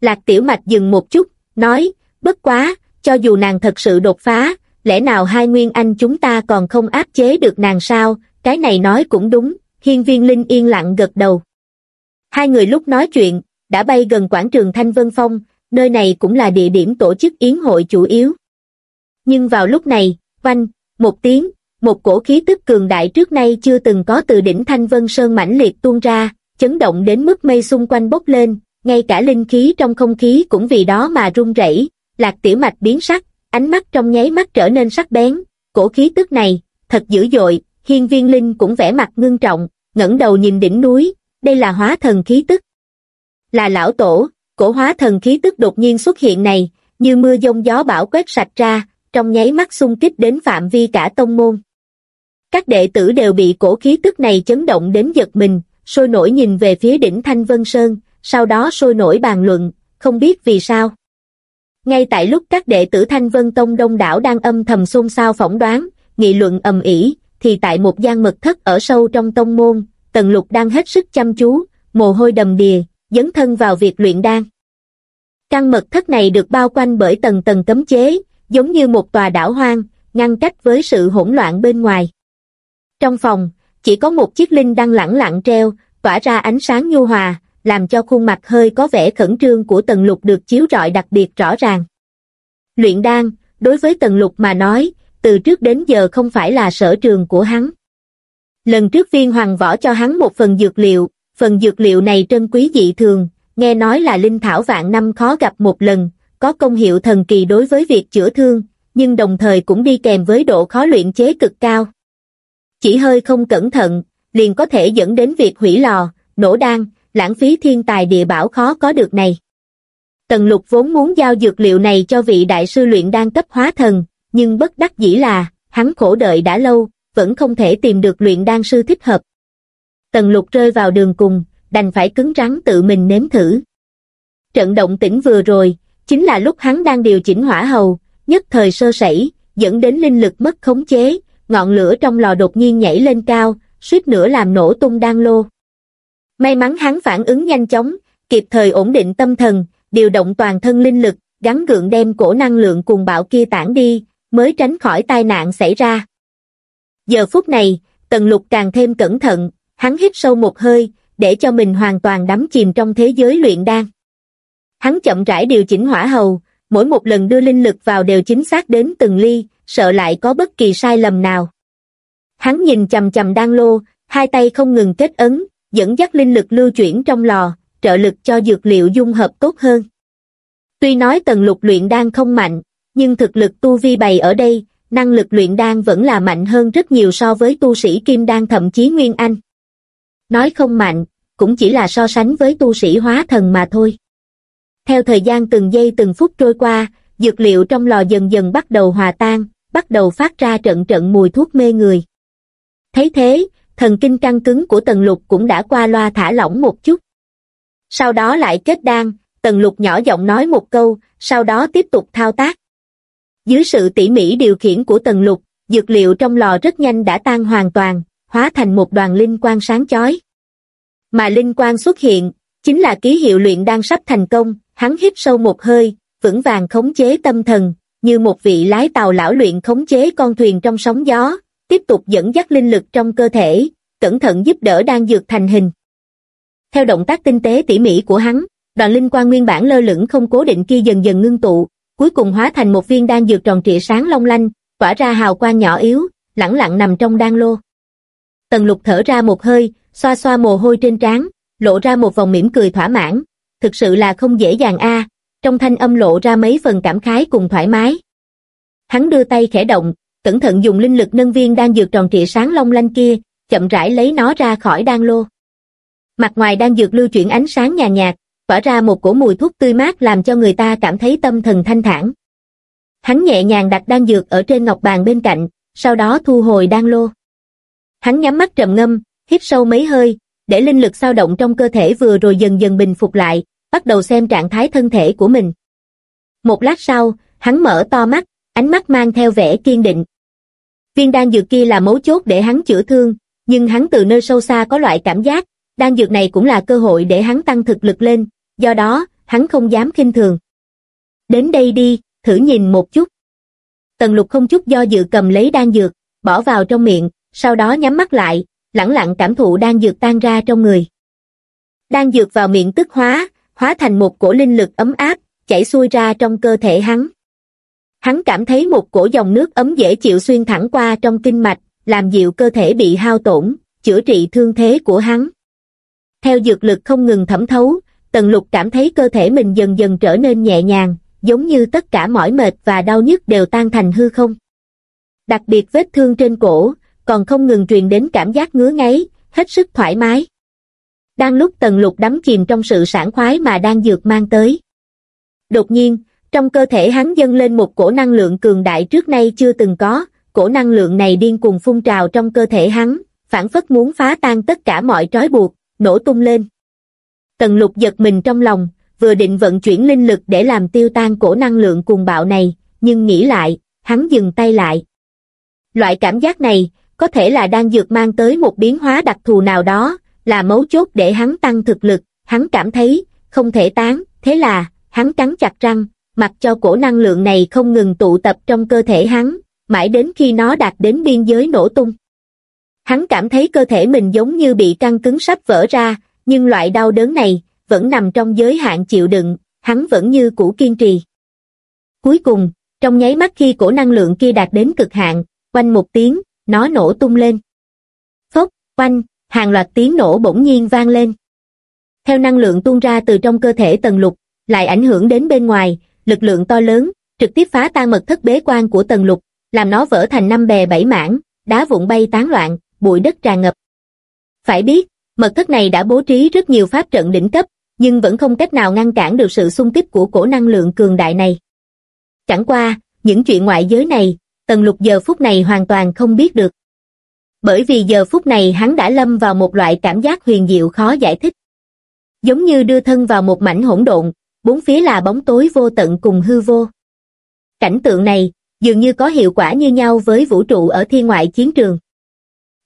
Lạc Tiểu Mạch dừng một chút, nói, bất quá, cho dù nàng thật sự đột phá, lẽ nào hai nguyên anh chúng ta còn không áp chế được nàng sao, cái này nói cũng đúng, hiên viên linh yên lặng gật đầu. Hai người lúc nói chuyện, đã bay gần quảng trường Thanh Vân Phong, nơi này cũng là địa điểm tổ chức yến hội chủ yếu. Nhưng vào lúc này, vanh, một tiếng, một cổ khí tức cường đại trước nay chưa từng có từ đỉnh Thanh Vân Sơn mãnh liệt tuôn ra, chấn động đến mức mây xung quanh bốc lên, ngay cả linh khí trong không khí cũng vì đó mà rung rẩy, lạc tiểu mạch biến sắc, ánh mắt trong nháy mắt trở nên sắc bén, cổ khí tức này, thật dữ dội, hiên viên linh cũng vẻ mặt ngưng trọng, ngẩng đầu nhìn đỉnh núi, đây là hóa thần khí tức. Là lão tổ, cổ hóa thần khí tức đột nhiên xuất hiện này, như mưa giông gió bão quét sạch ra, trong nháy mắt xung kích đến phạm vi cả tông môn. Các đệ tử đều bị cổ khí tức này chấn động đến giật mình, sôi nổi nhìn về phía đỉnh Thanh Vân Sơn, sau đó sôi nổi bàn luận, không biết vì sao. Ngay tại lúc các đệ tử Thanh Vân Tông đông đảo đang âm thầm xôn xao phỏng đoán, nghị luận ầm ĩ, thì tại một gian mật thất ở sâu trong tông môn, Tần Lục đang hết sức chăm chú, mồ hôi đầm đìa, dấn thân vào việc luyện đan. Căn mật thất này được bao quanh bởi tầng tầng cấm chế, giống như một tòa đảo hoang, ngăn cách với sự hỗn loạn bên ngoài. Trong phòng, chỉ có một chiếc linh đang lẳng lặng treo, tỏa ra ánh sáng nhu hòa, làm cho khuôn mặt hơi có vẻ khẩn trương của Tần Lục được chiếu rọi đặc biệt rõ ràng. Luyện đan, đối với Tần Lục mà nói, từ trước đến giờ không phải là sở trường của hắn. Lần trước viên hoàng võ cho hắn một phần dược liệu, phần dược liệu này trân quý dị thường, nghe nói là linh thảo vạn năm khó gặp một lần, có công hiệu thần kỳ đối với việc chữa thương, nhưng đồng thời cũng đi kèm với độ khó luyện chế cực cao. Chỉ hơi không cẩn thận, liền có thể dẫn đến việc hủy lò, nổ đan, lãng phí thiên tài địa bảo khó có được này. Tần lục vốn muốn giao dược liệu này cho vị đại sư luyện đan cấp hóa thần, nhưng bất đắc dĩ là, hắn khổ đợi đã lâu, vẫn không thể tìm được luyện đan sư thích hợp. Tần lục rơi vào đường cùng, đành phải cứng rắn tự mình nếm thử. Trận động tĩnh vừa rồi, chính là lúc hắn đang điều chỉnh hỏa hầu, nhất thời sơ sẩy, dẫn đến linh lực mất khống chế, ngọn lửa trong lò đột nhiên nhảy lên cao, suýt nữa làm nổ tung đan lô. May mắn hắn phản ứng nhanh chóng, kịp thời ổn định tâm thần, điều động toàn thân linh lực, gắn gượng đem cổ năng lượng cuồng bạo kia tản đi, mới tránh khỏi tai nạn xảy ra. Giờ phút này, Tần Lục càng thêm cẩn thận, hắn hít sâu một hơi, để cho mình hoàn toàn đắm chìm trong thế giới luyện đan. Hắn chậm rãi điều chỉnh hỏa hầu, mỗi một lần đưa linh lực vào đều chính xác đến từng ly, sợ lại có bất kỳ sai lầm nào. Hắn nhìn chầm chầm đan lô, hai tay không ngừng kết ấn, dẫn dắt linh lực lưu chuyển trong lò, trợ lực cho dược liệu dung hợp tốt hơn. Tuy nói tần lục luyện đan không mạnh, nhưng thực lực tu vi bày ở đây, năng lực luyện đan vẫn là mạnh hơn rất nhiều so với tu sĩ kim đan thậm chí nguyên anh. Nói không mạnh, cũng chỉ là so sánh với tu sĩ hóa thần mà thôi. Theo thời gian từng giây từng phút trôi qua, dược liệu trong lò dần dần bắt đầu hòa tan, bắt đầu phát ra trận trận mùi thuốc mê người. Thấy thế, thần kinh căng cứng của tần lục cũng đã qua loa thả lỏng một chút. Sau đó lại kết đan, tần lục nhỏ giọng nói một câu, sau đó tiếp tục thao tác. Dưới sự tỉ mỉ điều khiển của tần lục, dược liệu trong lò rất nhanh đã tan hoàn toàn, hóa thành một đoàn linh quang sáng chói. Mà linh quang xuất hiện, chính là ký hiệu luyện đang sắp thành công, hắn hít sâu một hơi, vững vàng khống chế tâm thần, như một vị lái tàu lão luyện khống chế con thuyền trong sóng gió, tiếp tục dẫn dắt linh lực trong cơ thể, cẩn thận giúp đỡ đang dược thành hình. Theo động tác tinh tế tỉ mỉ của hắn, đoàn linh quan nguyên bản lơ lửng không cố định kia dần dần ngưng tụ, cuối cùng hóa thành một viên đan dược tròn trịa sáng long lanh, tỏa ra hào quang nhỏ yếu, lẳng lặng nằm trong đan lô. Tần lục thở ra một hơi, xoa xoa mồ hôi trên trán, lộ ra một vòng mỉm cười thỏa mãn, thực sự là không dễ dàng a, trong thanh âm lộ ra mấy phần cảm khái cùng thoải mái. Hắn đưa tay khẽ động, cẩn thận dùng linh lực nâng viên đang dược tròn trịa sáng long lanh kia, chậm rãi lấy nó ra khỏi đan lô. Mặt ngoài đang dược lưu chuyển ánh sáng nhàn nhạt, tỏa ra một cổ mùi thuốc tươi mát làm cho người ta cảm thấy tâm thần thanh thản. Hắn nhẹ nhàng đặt đan dược ở trên ngọc bàn bên cạnh, sau đó thu hồi đan lô. Hắn nhắm mắt trầm ngâm, hít sâu mấy hơi, để linh lực sao động trong cơ thể vừa rồi dần dần bình phục lại, bắt đầu xem trạng thái thân thể của mình. Một lát sau, hắn mở to mắt, ánh mắt mang theo vẻ kiên định. Viên đan dược kia là mấu chốt để hắn chữa thương, nhưng hắn từ nơi sâu xa có loại cảm giác, đan dược này cũng là cơ hội để hắn tăng thực lực lên, do đó, hắn không dám khinh thường. Đến đây đi, thử nhìn một chút. Tần lục không chút do dự cầm lấy đan dược, bỏ vào trong miệng, sau đó nhắm mắt lại, lẳng lặng cảm thụ đan dược tan ra trong người. Đan dược vào miệng tức hóa, hóa thành một cổ linh lực ấm áp, chảy xuôi ra trong cơ thể hắn. Hắn cảm thấy một cổ dòng nước ấm dễ chịu xuyên thẳng qua trong kinh mạch, làm dịu cơ thể bị hao tổn, chữa trị thương thế của hắn. Theo dược lực không ngừng thẩm thấu, Tần Lục cảm thấy cơ thể mình dần dần trở nên nhẹ nhàng, giống như tất cả mỏi mệt và đau nhức đều tan thành hư không. Đặc biệt vết thương trên cổ, còn không ngừng truyền đến cảm giác ngứa ngáy, hết sức thoải mái. Đang lúc Tần Lục đắm chìm trong sự sảng khoái mà đang dược mang tới. Đột nhiên, trong cơ thể hắn dâng lên một cổ năng lượng cường đại trước nay chưa từng có, cổ năng lượng này điên cuồng phun trào trong cơ thể hắn, phản phất muốn phá tan tất cả mọi trói buộc, nổ tung lên. Tần lục giật mình trong lòng, vừa định vận chuyển linh lực để làm tiêu tan cổ năng lượng cuồng bạo này, nhưng nghĩ lại, hắn dừng tay lại. Loại cảm giác này, có thể là đang dược mang tới một biến hóa đặc thù nào đó, là mấu chốt để hắn tăng thực lực, hắn cảm thấy, không thể tán, thế là, hắn cắn chặt răng, mặc cho cổ năng lượng này không ngừng tụ tập trong cơ thể hắn, mãi đến khi nó đạt đến biên giới nổ tung. Hắn cảm thấy cơ thể mình giống như bị căng cứng sắp vỡ ra, nhưng loại đau đớn này vẫn nằm trong giới hạn chịu đựng, hắn vẫn như cũ kiên trì. Cuối cùng, trong nháy mắt khi cổ năng lượng kia đạt đến cực hạn, quanh một tiếng, nó nổ tung lên. Phốc, quanh, hàng loạt tiếng nổ bỗng nhiên vang lên. Theo năng lượng tuôn ra từ trong cơ thể tần lục, lại ảnh hưởng đến bên ngoài, lực lượng to lớn, trực tiếp phá tan mật thất bế quan của tần lục, làm nó vỡ thành năm bè bảy mảng, đá vụn bay tán loạn, bụi đất tràn ngập. Phải biết, mật thất này đã bố trí rất nhiều pháp trận đỉnh cấp, nhưng vẫn không cách nào ngăn cản được sự xung kích của cổ năng lượng cường đại này. Chẳng qua, những chuyện ngoại giới này, tần lục giờ phút này hoàn toàn không biết được. Bởi vì giờ phút này hắn đã lâm vào một loại cảm giác huyền diệu khó giải thích. Giống như đưa thân vào một mảnh hỗn độn, bốn phía là bóng tối vô tận cùng hư vô. Cảnh tượng này, dường như có hiệu quả như nhau với vũ trụ ở thiên ngoại chiến trường.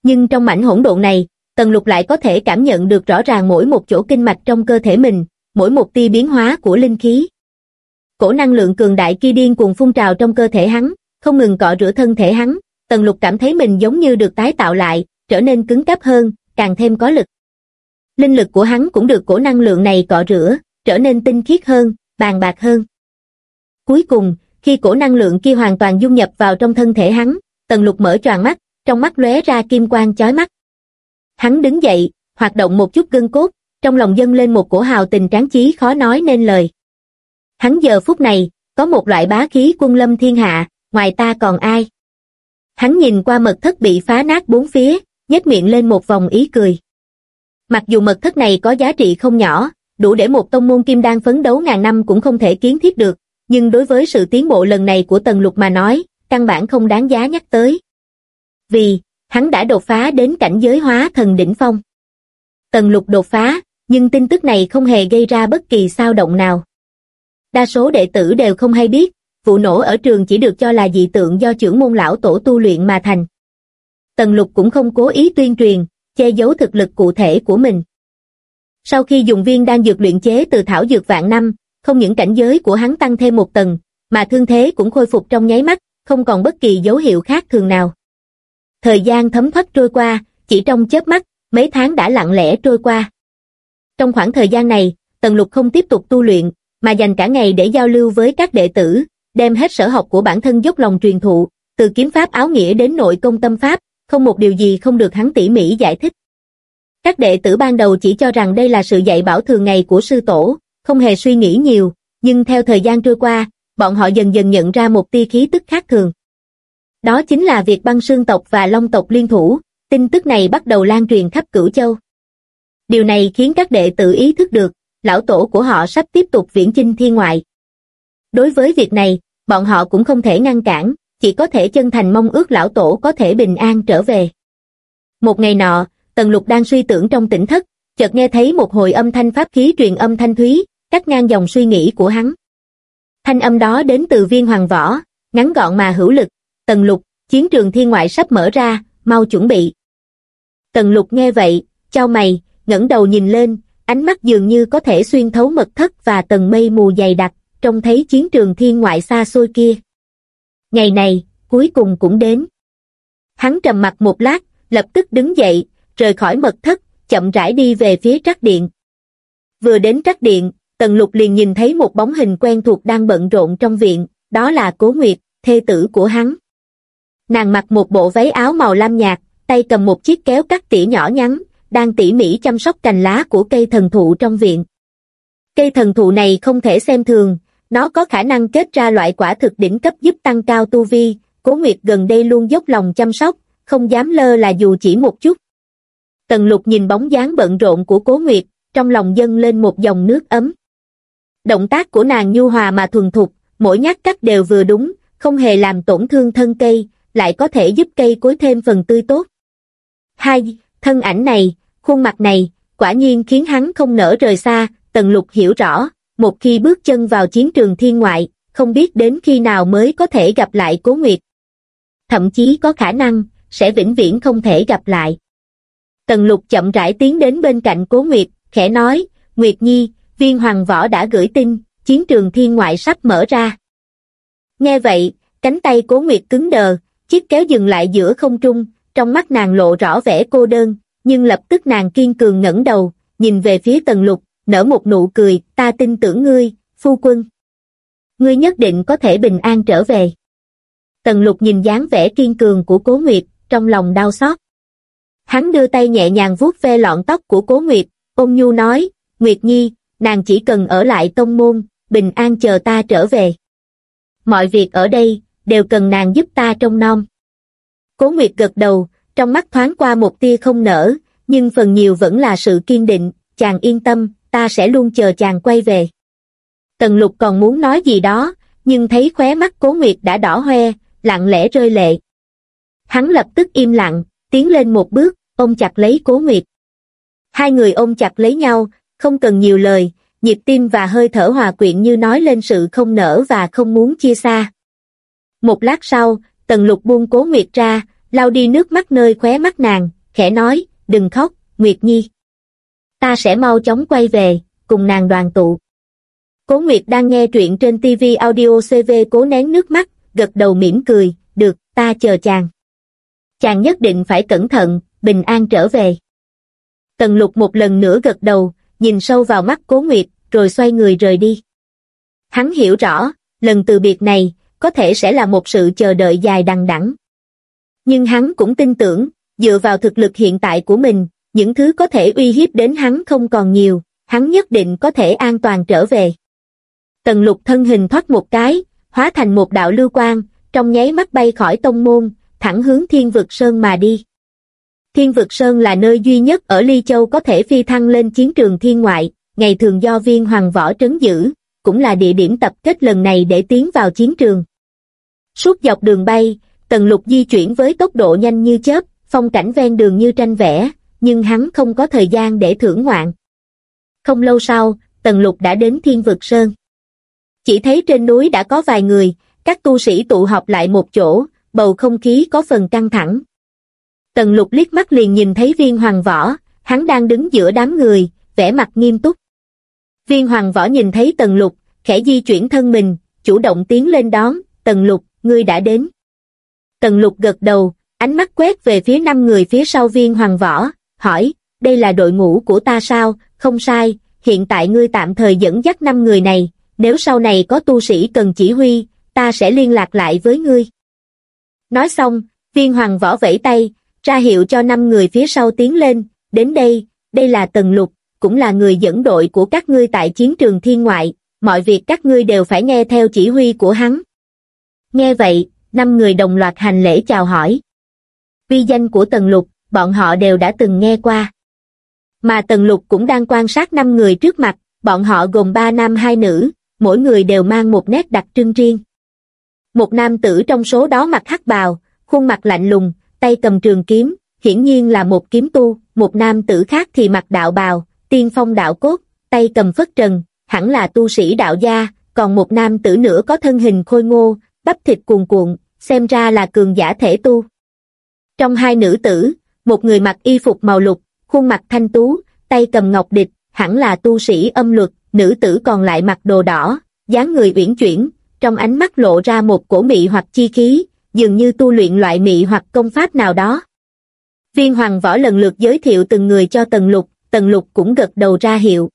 Nhưng trong mảnh hỗn độn này, Tần Lục lại có thể cảm nhận được rõ ràng mỗi một chỗ kinh mạch trong cơ thể mình, mỗi một tia biến hóa của linh khí. Cổ năng lượng cường đại kia điên cuồng phun trào trong cơ thể hắn, không ngừng cọ rửa thân thể hắn, Tần Lục cảm thấy mình giống như được tái tạo lại, trở nên cứng cáp hơn, càng thêm có lực. Linh lực của hắn cũng được cổ năng lượng này cọ rửa, trở nên tinh khiết hơn, bàn bạc hơn. Cuối cùng, khi cổ năng lượng kia hoàn toàn dung nhập vào trong thân thể hắn, Tần Lục mở tròn mắt, trong mắt lóe ra kim quang chói mắt. Hắn đứng dậy, hoạt động một chút gân cốt, trong lòng dâng lên một cổ hào tình tráng chí khó nói nên lời. Hắn giờ phút này, có một loại bá khí quân lâm thiên hạ, ngoài ta còn ai? Hắn nhìn qua mật thất bị phá nát bốn phía, nhếch miệng lên một vòng ý cười. Mặc dù mật thất này có giá trị không nhỏ, đủ để một tông môn kim đan phấn đấu ngàn năm cũng không thể kiến thiết được, nhưng đối với sự tiến bộ lần này của Tần Lục mà nói, căn bản không đáng giá nhắc tới. Vì, hắn đã đột phá đến cảnh giới hóa thần đỉnh phong. Tần Lục đột phá, nhưng tin tức này không hề gây ra bất kỳ sao động nào. Đa số đệ tử đều không hay biết, vụ nổ ở trường chỉ được cho là dị tượng do trưởng môn lão tổ tu luyện mà thành. Tần Lục cũng không cố ý tuyên truyền, che giấu thực lực cụ thể của mình. Sau khi dùng viên đan dược luyện chế từ thảo dược vạn năm, không những cảnh giới của hắn tăng thêm một tầng, mà thương thế cũng khôi phục trong nháy mắt, không còn bất kỳ dấu hiệu khác thường nào. Thời gian thấm thoát trôi qua, chỉ trong chớp mắt, mấy tháng đã lặng lẽ trôi qua. Trong khoảng thời gian này, Tần Lục không tiếp tục tu luyện, mà dành cả ngày để giao lưu với các đệ tử, đem hết sở học của bản thân dốc lòng truyền thụ, từ kiếm pháp áo nghĩa đến nội công tâm pháp, không một điều gì không được hắn tỉ mỉ giải thích. Các đệ tử ban đầu chỉ cho rằng đây là sự dạy bảo thường ngày của sư tổ, không hề suy nghĩ nhiều, nhưng theo thời gian trôi qua, bọn họ dần dần nhận ra một tia khí tức khác thường. Đó chính là việc băng sương tộc và long tộc liên thủ, tin tức này bắt đầu lan truyền khắp cửu châu. Điều này khiến các đệ tử ý thức được, lão tổ của họ sắp tiếp tục viễn chinh thiên ngoại. Đối với việc này, bọn họ cũng không thể ngăn cản, chỉ có thể chân thành mong ước lão tổ có thể bình an trở về. Một ngày nọ, Tần Lục đang suy tưởng trong tỉnh thất, chợt nghe thấy một hồi âm thanh pháp khí truyền âm thanh thúy, cắt ngang dòng suy nghĩ của hắn. Thanh âm đó đến từ viên hoàng võ, ngắn gọn mà hữu lực, Tần Lục, chiến trường thiên ngoại sắp mở ra, mau chuẩn bị. Tần Lục nghe vậy, trao mày, ngẩng đầu nhìn lên, ánh mắt dường như có thể xuyên thấu mật thất và tầng mây mù dày đặc, trông thấy chiến trường thiên ngoại xa xôi kia. Ngày này, cuối cùng cũng đến. Hắn trầm mặt một lát, lập tức đứng dậy, rời khỏi mật thất, chậm rãi đi về phía trắc điện. Vừa đến trắc điện, Tần Lục liền nhìn thấy một bóng hình quen thuộc đang bận rộn trong viện, đó là Cố Nguyệt, thê tử của hắn. Nàng mặc một bộ váy áo màu lam nhạt, tay cầm một chiếc kéo cắt tỉa nhỏ nhắn, đang tỉ mỉ chăm sóc cành lá của cây thần thụ trong viện. Cây thần thụ này không thể xem thường, nó có khả năng kết ra loại quả thực đỉnh cấp giúp tăng cao tu vi, Cố Nguyệt gần đây luôn dốc lòng chăm sóc, không dám lơ là dù chỉ một chút. Tần lục nhìn bóng dáng bận rộn của Cố Nguyệt, trong lòng dâng lên một dòng nước ấm. Động tác của nàng nhu hòa mà thuần thục, mỗi nhát cắt đều vừa đúng, không hề làm tổn thương thân cây, lại có thể giúp cây cối thêm phần tươi tốt. Hai, thân ảnh này, khuôn mặt này, quả nhiên khiến hắn không nỡ rời xa, Tần Lục hiểu rõ, một khi bước chân vào chiến trường thiên ngoại, không biết đến khi nào mới có thể gặp lại Cố Nguyệt. Thậm chí có khả năng, sẽ vĩnh viễn không thể gặp lại. Tần Lục chậm rãi tiến đến bên cạnh Cố Nguyệt, khẽ nói, Nguyệt Nhi, viên hoàng võ đã gửi tin, chiến trường thiên ngoại sắp mở ra. Nghe vậy, cánh tay Cố Nguyệt cứng đờ, chiếc kéo dừng lại giữa không trung, trong mắt nàng lộ rõ vẻ cô đơn, nhưng lập tức nàng kiên cường ngẩng đầu, nhìn về phía Tần Lục, nở một nụ cười, ta tin tưởng ngươi, phu quân. Ngươi nhất định có thể bình an trở về. Tần lục nhìn dáng vẻ kiên cường của Cố Nguyệt, trong lòng đau xót. Hắn đưa tay nhẹ nhàng vuốt ve lọn tóc của Cố Nguyệt, ôn nhu nói, Nguyệt Nhi, nàng chỉ cần ở lại tông môn, bình an chờ ta trở về. Mọi việc ở đây, đều cần nàng giúp ta trông nom. Cố Nguyệt gật đầu, trong mắt thoáng qua một tia không nở, nhưng phần nhiều vẫn là sự kiên định, chàng yên tâm, ta sẽ luôn chờ chàng quay về. Tần lục còn muốn nói gì đó, nhưng thấy khóe mắt cố nguyệt đã đỏ hoe, lặng lẽ rơi lệ. Hắn lập tức im lặng, tiến lên một bước, ôm chặt lấy cố nguyệt. Hai người ôm chặt lấy nhau, không cần nhiều lời, nhịp tim và hơi thở hòa quyện như nói lên sự không nở và không muốn chia xa. Một lát sau, tần lục buông cố nguyệt ra, lau đi nước mắt nơi khóe mắt nàng, khẽ nói, đừng khóc, Nguyệt Nhi ta sẽ mau chóng quay về, cùng nàng đoàn tụ. Cố Nguyệt đang nghe truyện trên TV audio CV cố nén nước mắt, gật đầu mỉm cười, được, ta chờ chàng. Chàng nhất định phải cẩn thận, bình an trở về. Tần lục một lần nữa gật đầu, nhìn sâu vào mắt cố Nguyệt, rồi xoay người rời đi. Hắn hiểu rõ, lần từ biệt này, có thể sẽ là một sự chờ đợi dài đằng đẵng. Nhưng hắn cũng tin tưởng, dựa vào thực lực hiện tại của mình, những thứ có thể uy hiếp đến hắn không còn nhiều, hắn nhất định có thể an toàn trở về. Tần lục thân hình thoát một cái, hóa thành một đạo lưu quang, trong nháy mắt bay khỏi tông môn, thẳng hướng thiên vực sơn mà đi. Thiên vực sơn là nơi duy nhất ở Ly Châu có thể phi thăng lên chiến trường thiên ngoại, ngày thường do viên hoàng võ trấn giữ, cũng là địa điểm tập kết lần này để tiến vào chiến trường. Suốt dọc đường bay, tần lục di chuyển với tốc độ nhanh như chớp, phong cảnh ven đường như tranh vẽ, nhưng hắn không có thời gian để thưởng ngoạn. Không lâu sau, tần lục đã đến thiên vực sơn. Chỉ thấy trên núi đã có vài người, các tu sĩ tụ họp lại một chỗ, bầu không khí có phần căng thẳng. Tần lục liếc mắt liền nhìn thấy viên hoàng võ, hắn đang đứng giữa đám người, vẻ mặt nghiêm túc. Viên hoàng võ nhìn thấy tần lục, khẽ di chuyển thân mình, chủ động tiến lên đón, tần lục, ngươi đã đến. Tần lục gật đầu, ánh mắt quét về phía năm người phía sau viên hoàng võ, hỏi, đây là đội ngũ của ta sao, không sai, hiện tại ngươi tạm thời dẫn dắt năm người này, nếu sau này có tu sĩ cần chỉ huy, ta sẽ liên lạc lại với ngươi. Nói xong, viên hoàng võ vẫy tay, ra hiệu cho năm người phía sau tiến lên, đến đây, đây là Tần Lục, cũng là người dẫn đội của các ngươi tại chiến trường thiên ngoại, mọi việc các ngươi đều phải nghe theo chỉ huy của hắn. Nghe vậy, năm người đồng loạt hành lễ chào hỏi. Vi danh của Tần Lục, bọn họ đều đã từng nghe qua. Mà Tần Lục cũng đang quan sát năm người trước mặt, bọn họ gồm ba nam hai nữ, mỗi người đều mang một nét đặc trưng riêng. Một nam tử trong số đó mặc hắc bào, khuôn mặt lạnh lùng, tay cầm trường kiếm, hiển nhiên là một kiếm tu, một nam tử khác thì mặc đạo bào, tiên phong đạo cốt, tay cầm phất trần, hẳn là tu sĩ đạo gia, còn một nam tử nữa có thân hình khôi ngô, bắp thịt cuồn cuộn, xem ra là cường giả thể tu. Trong hai nữ tử, một người mặc y phục màu lục, khuôn mặt thanh tú, tay cầm ngọc địch, hẳn là tu sĩ âm luật, nữ tử còn lại mặc đồ đỏ, dáng người uyển chuyển, trong ánh mắt lộ ra một cổ mị hoặc chi khí, dường như tu luyện loại mị hoặc công pháp nào đó. Viên hoàng võ lần lượt giới thiệu từng người cho Tần Lục, Tần Lục cũng gật đầu ra hiệu.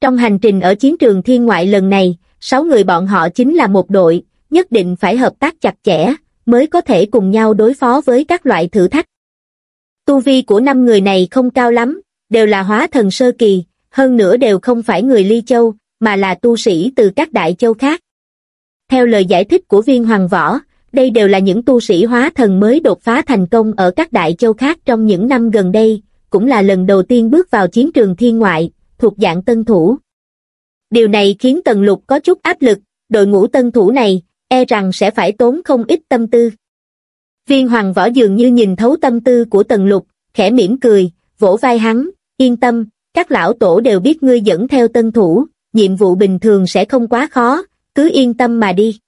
Trong hành trình ở chiến trường thiên ngoại lần này, sáu người bọn họ chính là một đội, nhất định phải hợp tác chặt chẽ, mới có thể cùng nhau đối phó với các loại thử thách. Tu vi của năm người này không cao lắm, đều là hóa thần sơ kỳ, hơn nữa đều không phải người ly châu, mà là tu sĩ từ các đại châu khác. Theo lời giải thích của viên hoàng võ, đây đều là những tu sĩ hóa thần mới đột phá thành công ở các đại châu khác trong những năm gần đây, cũng là lần đầu tiên bước vào chiến trường thiên ngoại, thuộc dạng tân thủ. Điều này khiến Tần Lục có chút áp lực, đội ngũ tân thủ này, e rằng sẽ phải tốn không ít tâm tư. Viên hoàng võ dường như nhìn thấu tâm tư của Tần Lục, khẽ mỉm cười, vỗ vai hắn, yên tâm, các lão tổ đều biết ngươi dẫn theo tân thủ, nhiệm vụ bình thường sẽ không quá khó, cứ yên tâm mà đi.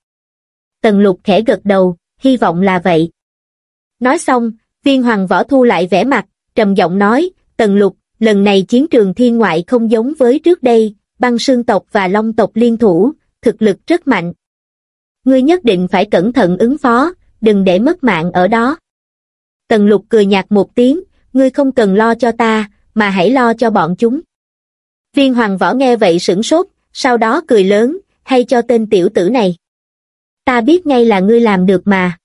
Tần lục khẽ gật đầu, hy vọng là vậy. Nói xong, viên hoàng võ thu lại vẻ mặt, trầm giọng nói, tần lục, lần này chiến trường thiên ngoại không giống với trước đây, băng sương tộc và long tộc liên thủ, thực lực rất mạnh. Ngươi nhất định phải cẩn thận ứng phó, đừng để mất mạng ở đó. Tần lục cười nhạt một tiếng, ngươi không cần lo cho ta, mà hãy lo cho bọn chúng. Viên hoàng võ nghe vậy sửng sốt, sau đó cười lớn, hay cho tên tiểu tử này. Ta biết ngay là ngươi làm được mà.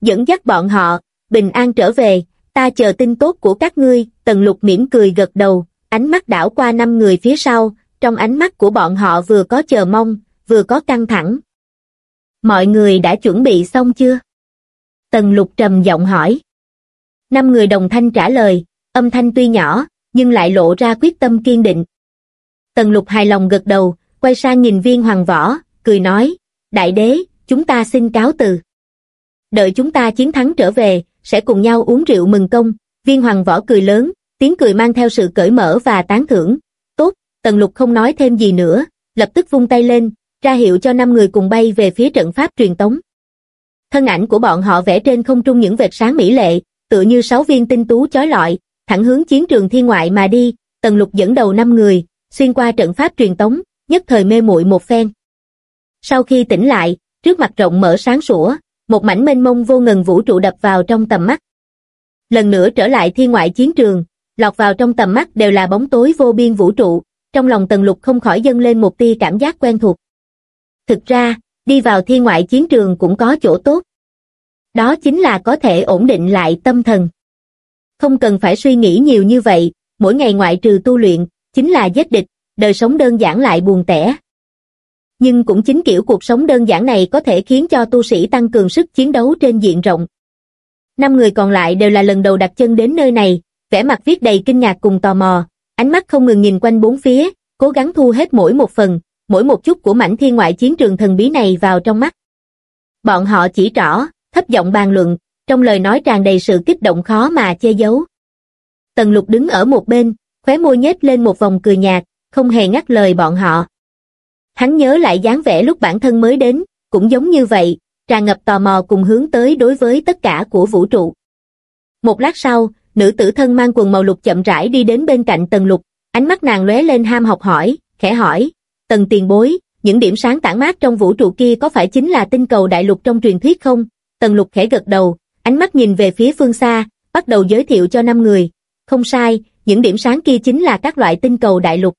Dẫn dắt bọn họ, bình an trở về, ta chờ tin tốt của các ngươi, tần lục mỉm cười gật đầu, ánh mắt đảo qua năm người phía sau, trong ánh mắt của bọn họ vừa có chờ mong, vừa có căng thẳng. Mọi người đã chuẩn bị xong chưa? Tần lục trầm giọng hỏi. Năm người đồng thanh trả lời, âm thanh tuy nhỏ, nhưng lại lộ ra quyết tâm kiên định. Tần lục hài lòng gật đầu, quay sang nhìn viên hoàng võ, cười nói, đại đế, chúng ta xin cáo từ. Đợi chúng ta chiến thắng trở về, sẽ cùng nhau uống rượu mừng công, viên hoàng võ cười lớn, tiếng cười mang theo sự cởi mở và tán thưởng. Tốt, tần lục không nói thêm gì nữa, lập tức vung tay lên, ra hiệu cho năm người cùng bay về phía trận pháp truyền tống. Thân ảnh của bọn họ vẽ trên không trung những vệt sáng mỹ lệ, tựa như sáu viên tinh tú chói lọi, thẳng hướng chiến trường thiên ngoại mà đi, tần lục dẫn đầu năm người, xuyên qua trận pháp truyền tống, nhất thời mê muội một phen. Sau khi tỉnh lại, trước mặt rộng mở sáng sủa, một mảnh mênh mông vô ngần vũ trụ đập vào trong tầm mắt. Lần nữa trở lại thiên ngoại chiến trường, lọt vào trong tầm mắt đều là bóng tối vô biên vũ trụ, trong lòng tần lục không khỏi dâng lên một tia cảm giác quen thuộc. Thực ra, đi vào thiên ngoại chiến trường cũng có chỗ tốt. Đó chính là có thể ổn định lại tâm thần. Không cần phải suy nghĩ nhiều như vậy, mỗi ngày ngoại trừ tu luyện, chính là giết địch, đời sống đơn giản lại buồn tẻ. Nhưng cũng chính kiểu cuộc sống đơn giản này có thể khiến cho tu sĩ tăng cường sức chiến đấu trên diện rộng. Năm người còn lại đều là lần đầu đặt chân đến nơi này, vẻ mặt viết đầy kinh ngạc cùng tò mò, ánh mắt không ngừng nhìn quanh bốn phía, cố gắng thu hết mỗi một phần, mỗi một chút của mảnh thiên ngoại chiến trường thần bí này vào trong mắt. Bọn họ chỉ trỏ, thấp giọng bàn luận, trong lời nói tràn đầy sự kích động khó mà che giấu. Tần lục đứng ở một bên, khóe môi nhếch lên một vòng cười nhạt, không hề ngắt lời bọn họ. Hắn nhớ lại dáng vẻ lúc bản thân mới đến, cũng giống như vậy, tràn ngập tò mò cùng hướng tới đối với tất cả của vũ trụ. Một lát sau, nữ tử thân mang quần màu lục chậm rãi đi đến bên cạnh tần lục, ánh mắt nàng lóe lên ham học hỏi, khẽ hỏi, tần tiền bối, những điểm sáng tản mát trong vũ trụ kia có phải chính là tinh cầu đại lục trong truyền thuyết không? Tần lục khẽ gật đầu, ánh mắt nhìn về phía phương xa, bắt đầu giới thiệu cho năm người. Không sai, những điểm sáng kia chính là các loại tinh cầu đại lục.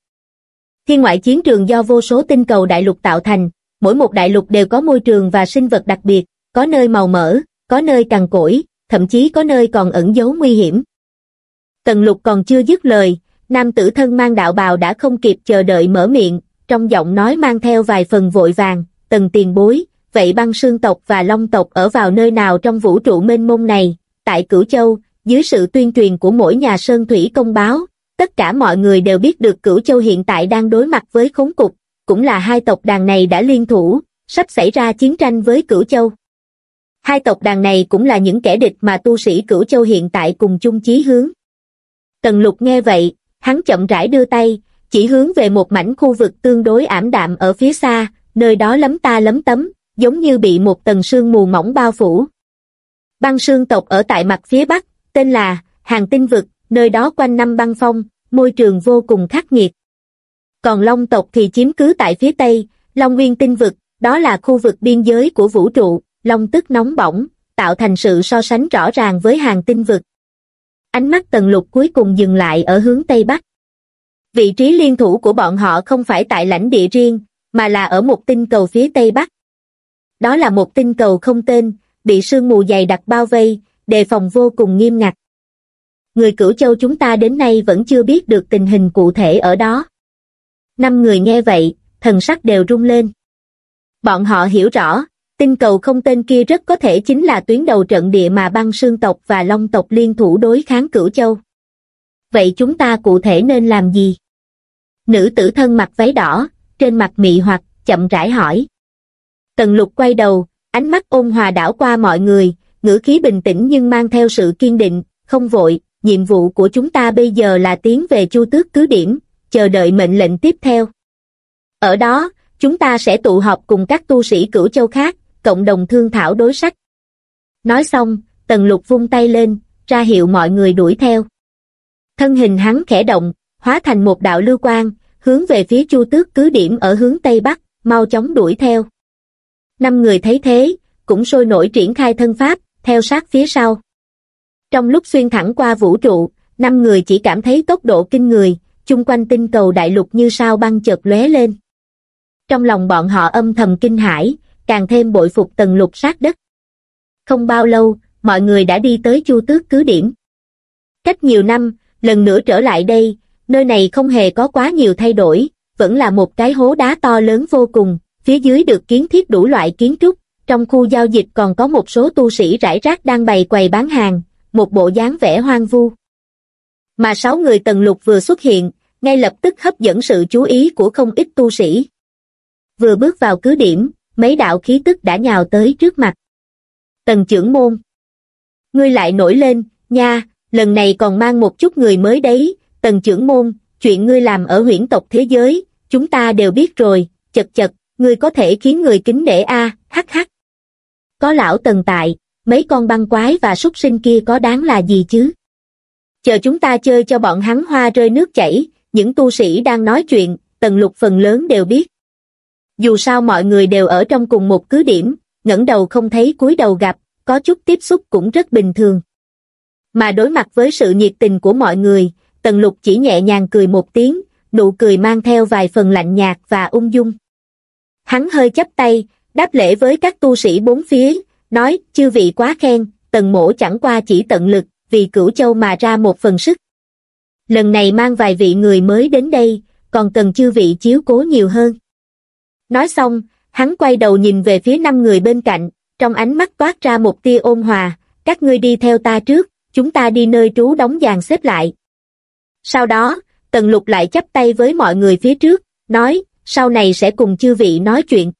Thiên ngoại chiến trường do vô số tinh cầu đại lục tạo thành, mỗi một đại lục đều có môi trường và sinh vật đặc biệt, có nơi màu mỡ, có nơi cằn cỗi, thậm chí có nơi còn ẩn giấu nguy hiểm. Tần lục còn chưa dứt lời, nam tử thân mang đạo bào đã không kịp chờ đợi mở miệng, trong giọng nói mang theo vài phần vội vàng, tần tiền bối, vậy băng sương tộc và long tộc ở vào nơi nào trong vũ trụ mênh mông này, tại Cửu Châu, dưới sự tuyên truyền của mỗi nhà sơn thủy công báo, tất cả mọi người đều biết được Cửu Châu hiện tại đang đối mặt với khốn cục, cũng là hai tộc đàn này đã liên thủ, sắp xảy ra chiến tranh với Cửu Châu. Hai tộc đàn này cũng là những kẻ địch mà tu sĩ Cửu Châu hiện tại cùng chung chí hướng. Tần lục nghe vậy, hắn chậm rãi đưa tay, chỉ hướng về một mảnh khu vực tương đối ảm đạm ở phía xa, nơi đó lấm ta lấm tấm, giống như bị một tầng sương mù mỏng bao phủ. Băng sương tộc ở tại mặt phía bắc, tên là Hàng Tinh Vực, nơi đó quanh năm băng phong, môi trường vô cùng khắc nghiệt. Còn Long tộc thì chiếm cứ tại phía tây, Long Nguyên Tinh Vực, đó là khu vực biên giới của vũ trụ, Long tức nóng bỏng, tạo thành sự so sánh rõ ràng với Hàng Tinh Vực. Ánh mắt tần lục cuối cùng dừng lại ở hướng Tây Bắc. Vị trí liên thủ của bọn họ không phải tại lãnh địa riêng, mà là ở một tinh cầu phía Tây Bắc. Đó là một tinh cầu không tên, bị sương mù dày đặc bao vây, đề phòng vô cùng nghiêm ngặt. Người cửu châu chúng ta đến nay vẫn chưa biết được tình hình cụ thể ở đó. Năm người nghe vậy, thần sắc đều rung lên. Bọn họ hiểu rõ, tinh cầu không tên kia rất có thể chính là tuyến đầu trận địa mà băng sương tộc và long tộc liên thủ đối kháng cửu châu. Vậy chúng ta cụ thể nên làm gì? Nữ tử thân mặc váy đỏ, trên mặt mị hoặc, chậm rãi hỏi. Tần lục quay đầu, ánh mắt ôn hòa đảo qua mọi người, ngữ khí bình tĩnh nhưng mang theo sự kiên định, không vội, nhiệm vụ của chúng ta bây giờ là tiến về chu tước cứ điểm, chờ đợi mệnh lệnh tiếp theo. Ở đó, chúng ta sẽ tụ họp cùng các tu sĩ cửu châu khác, cộng đồng thương thảo đối sách. Nói xong, tần lục vung tay lên, ra hiệu mọi người đuổi theo. Thân hình hắn khẽ động, hóa thành một đạo lưu quang, hướng về phía chu tước cứ điểm ở hướng Tây Bắc, mau chóng đuổi theo. Năm người thấy thế, cũng sôi nổi triển khai thân pháp, theo sát phía sau. Trong lúc xuyên thẳng qua vũ trụ, năm người chỉ cảm thấy tốc độ kinh người, chung quanh tinh cầu đại lục như sao băng chợt lóe lên. Trong lòng bọn họ âm thầm kinh hãi, càng thêm bội phục tầng lục sát đất. Không bao lâu, mọi người đã đi tới chu tước cứ điểm. Cách nhiều năm, lần nữa trở lại đây, nơi này không hề có quá nhiều thay đổi, vẫn là một cái hố đá to lớn vô cùng, phía dưới được kiến thiết đủ loại kiến trúc, trong khu giao dịch còn có một số tu sĩ rải rác đang bày quầy bán hàng, một bộ dáng vẻ hoang vu. Mà sáu người tần lục vừa xuất hiện, ngay lập tức hấp dẫn sự chú ý của không ít tu sĩ. Vừa bước vào cứ điểm, mấy đạo khí tức đã nhào tới trước mặt. Tần trưởng môn. Ngươi lại nổi lên, nha, lần này còn mang một chút người mới đấy, tần trưởng môn, chuyện ngươi làm ở huyễn tộc thế giới, chúng ta đều biết rồi, chật chật, ngươi có thể khiến người kính nể a, hắc hắc. Có lão tần tại, mấy con băng quái và súc sinh kia có đáng là gì chứ? Chờ chúng ta chơi cho bọn hắn hoa rơi nước chảy, những tu sĩ đang nói chuyện, tần lục phần lớn đều biết. Dù sao mọi người đều ở trong cùng một cứ điểm, ngẩng đầu không thấy cúi đầu gặp, có chút tiếp xúc cũng rất bình thường. Mà đối mặt với sự nhiệt tình của mọi người, tần lục chỉ nhẹ nhàng cười một tiếng, nụ cười mang theo vài phần lạnh nhạt và ung dung. Hắn hơi chấp tay, đáp lễ với các tu sĩ bốn phía, nói, chư vị quá khen, tần mổ chẳng qua chỉ tận lực, vì cửu châu mà ra một phần sức. Lần này mang vài vị người mới đến đây, còn cần chư vị chiếu cố nhiều hơn. Nói xong, hắn quay đầu nhìn về phía năm người bên cạnh, trong ánh mắt toát ra một tia ôn hòa, các ngươi đi theo ta trước, chúng ta đi nơi trú đóng dàn xếp lại. Sau đó, Tần Lục lại chắp tay với mọi người phía trước, nói, sau này sẽ cùng chư vị nói chuyện.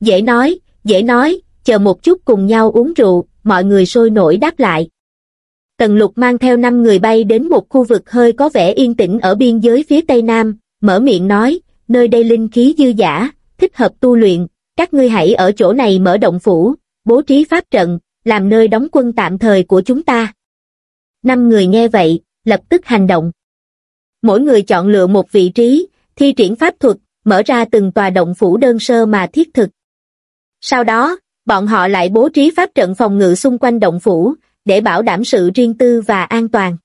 Dễ nói, dễ nói, chờ một chút cùng nhau uống rượu, mọi người sôi nổi đáp lại. Tần Lục mang theo năm người bay đến một khu vực hơi có vẻ yên tĩnh ở biên giới phía tây nam, mở miệng nói, nơi đây linh khí dư giả, thích hợp tu luyện, các ngươi hãy ở chỗ này mở động phủ, bố trí pháp trận, làm nơi đóng quân tạm thời của chúng ta. Năm người nghe vậy, lập tức hành động. Mỗi người chọn lựa một vị trí, thi triển pháp thuật, mở ra từng tòa động phủ đơn sơ mà thiết thực. Sau đó, bọn họ lại bố trí pháp trận phòng ngự xung quanh động phủ, để bảo đảm sự riêng tư và an toàn.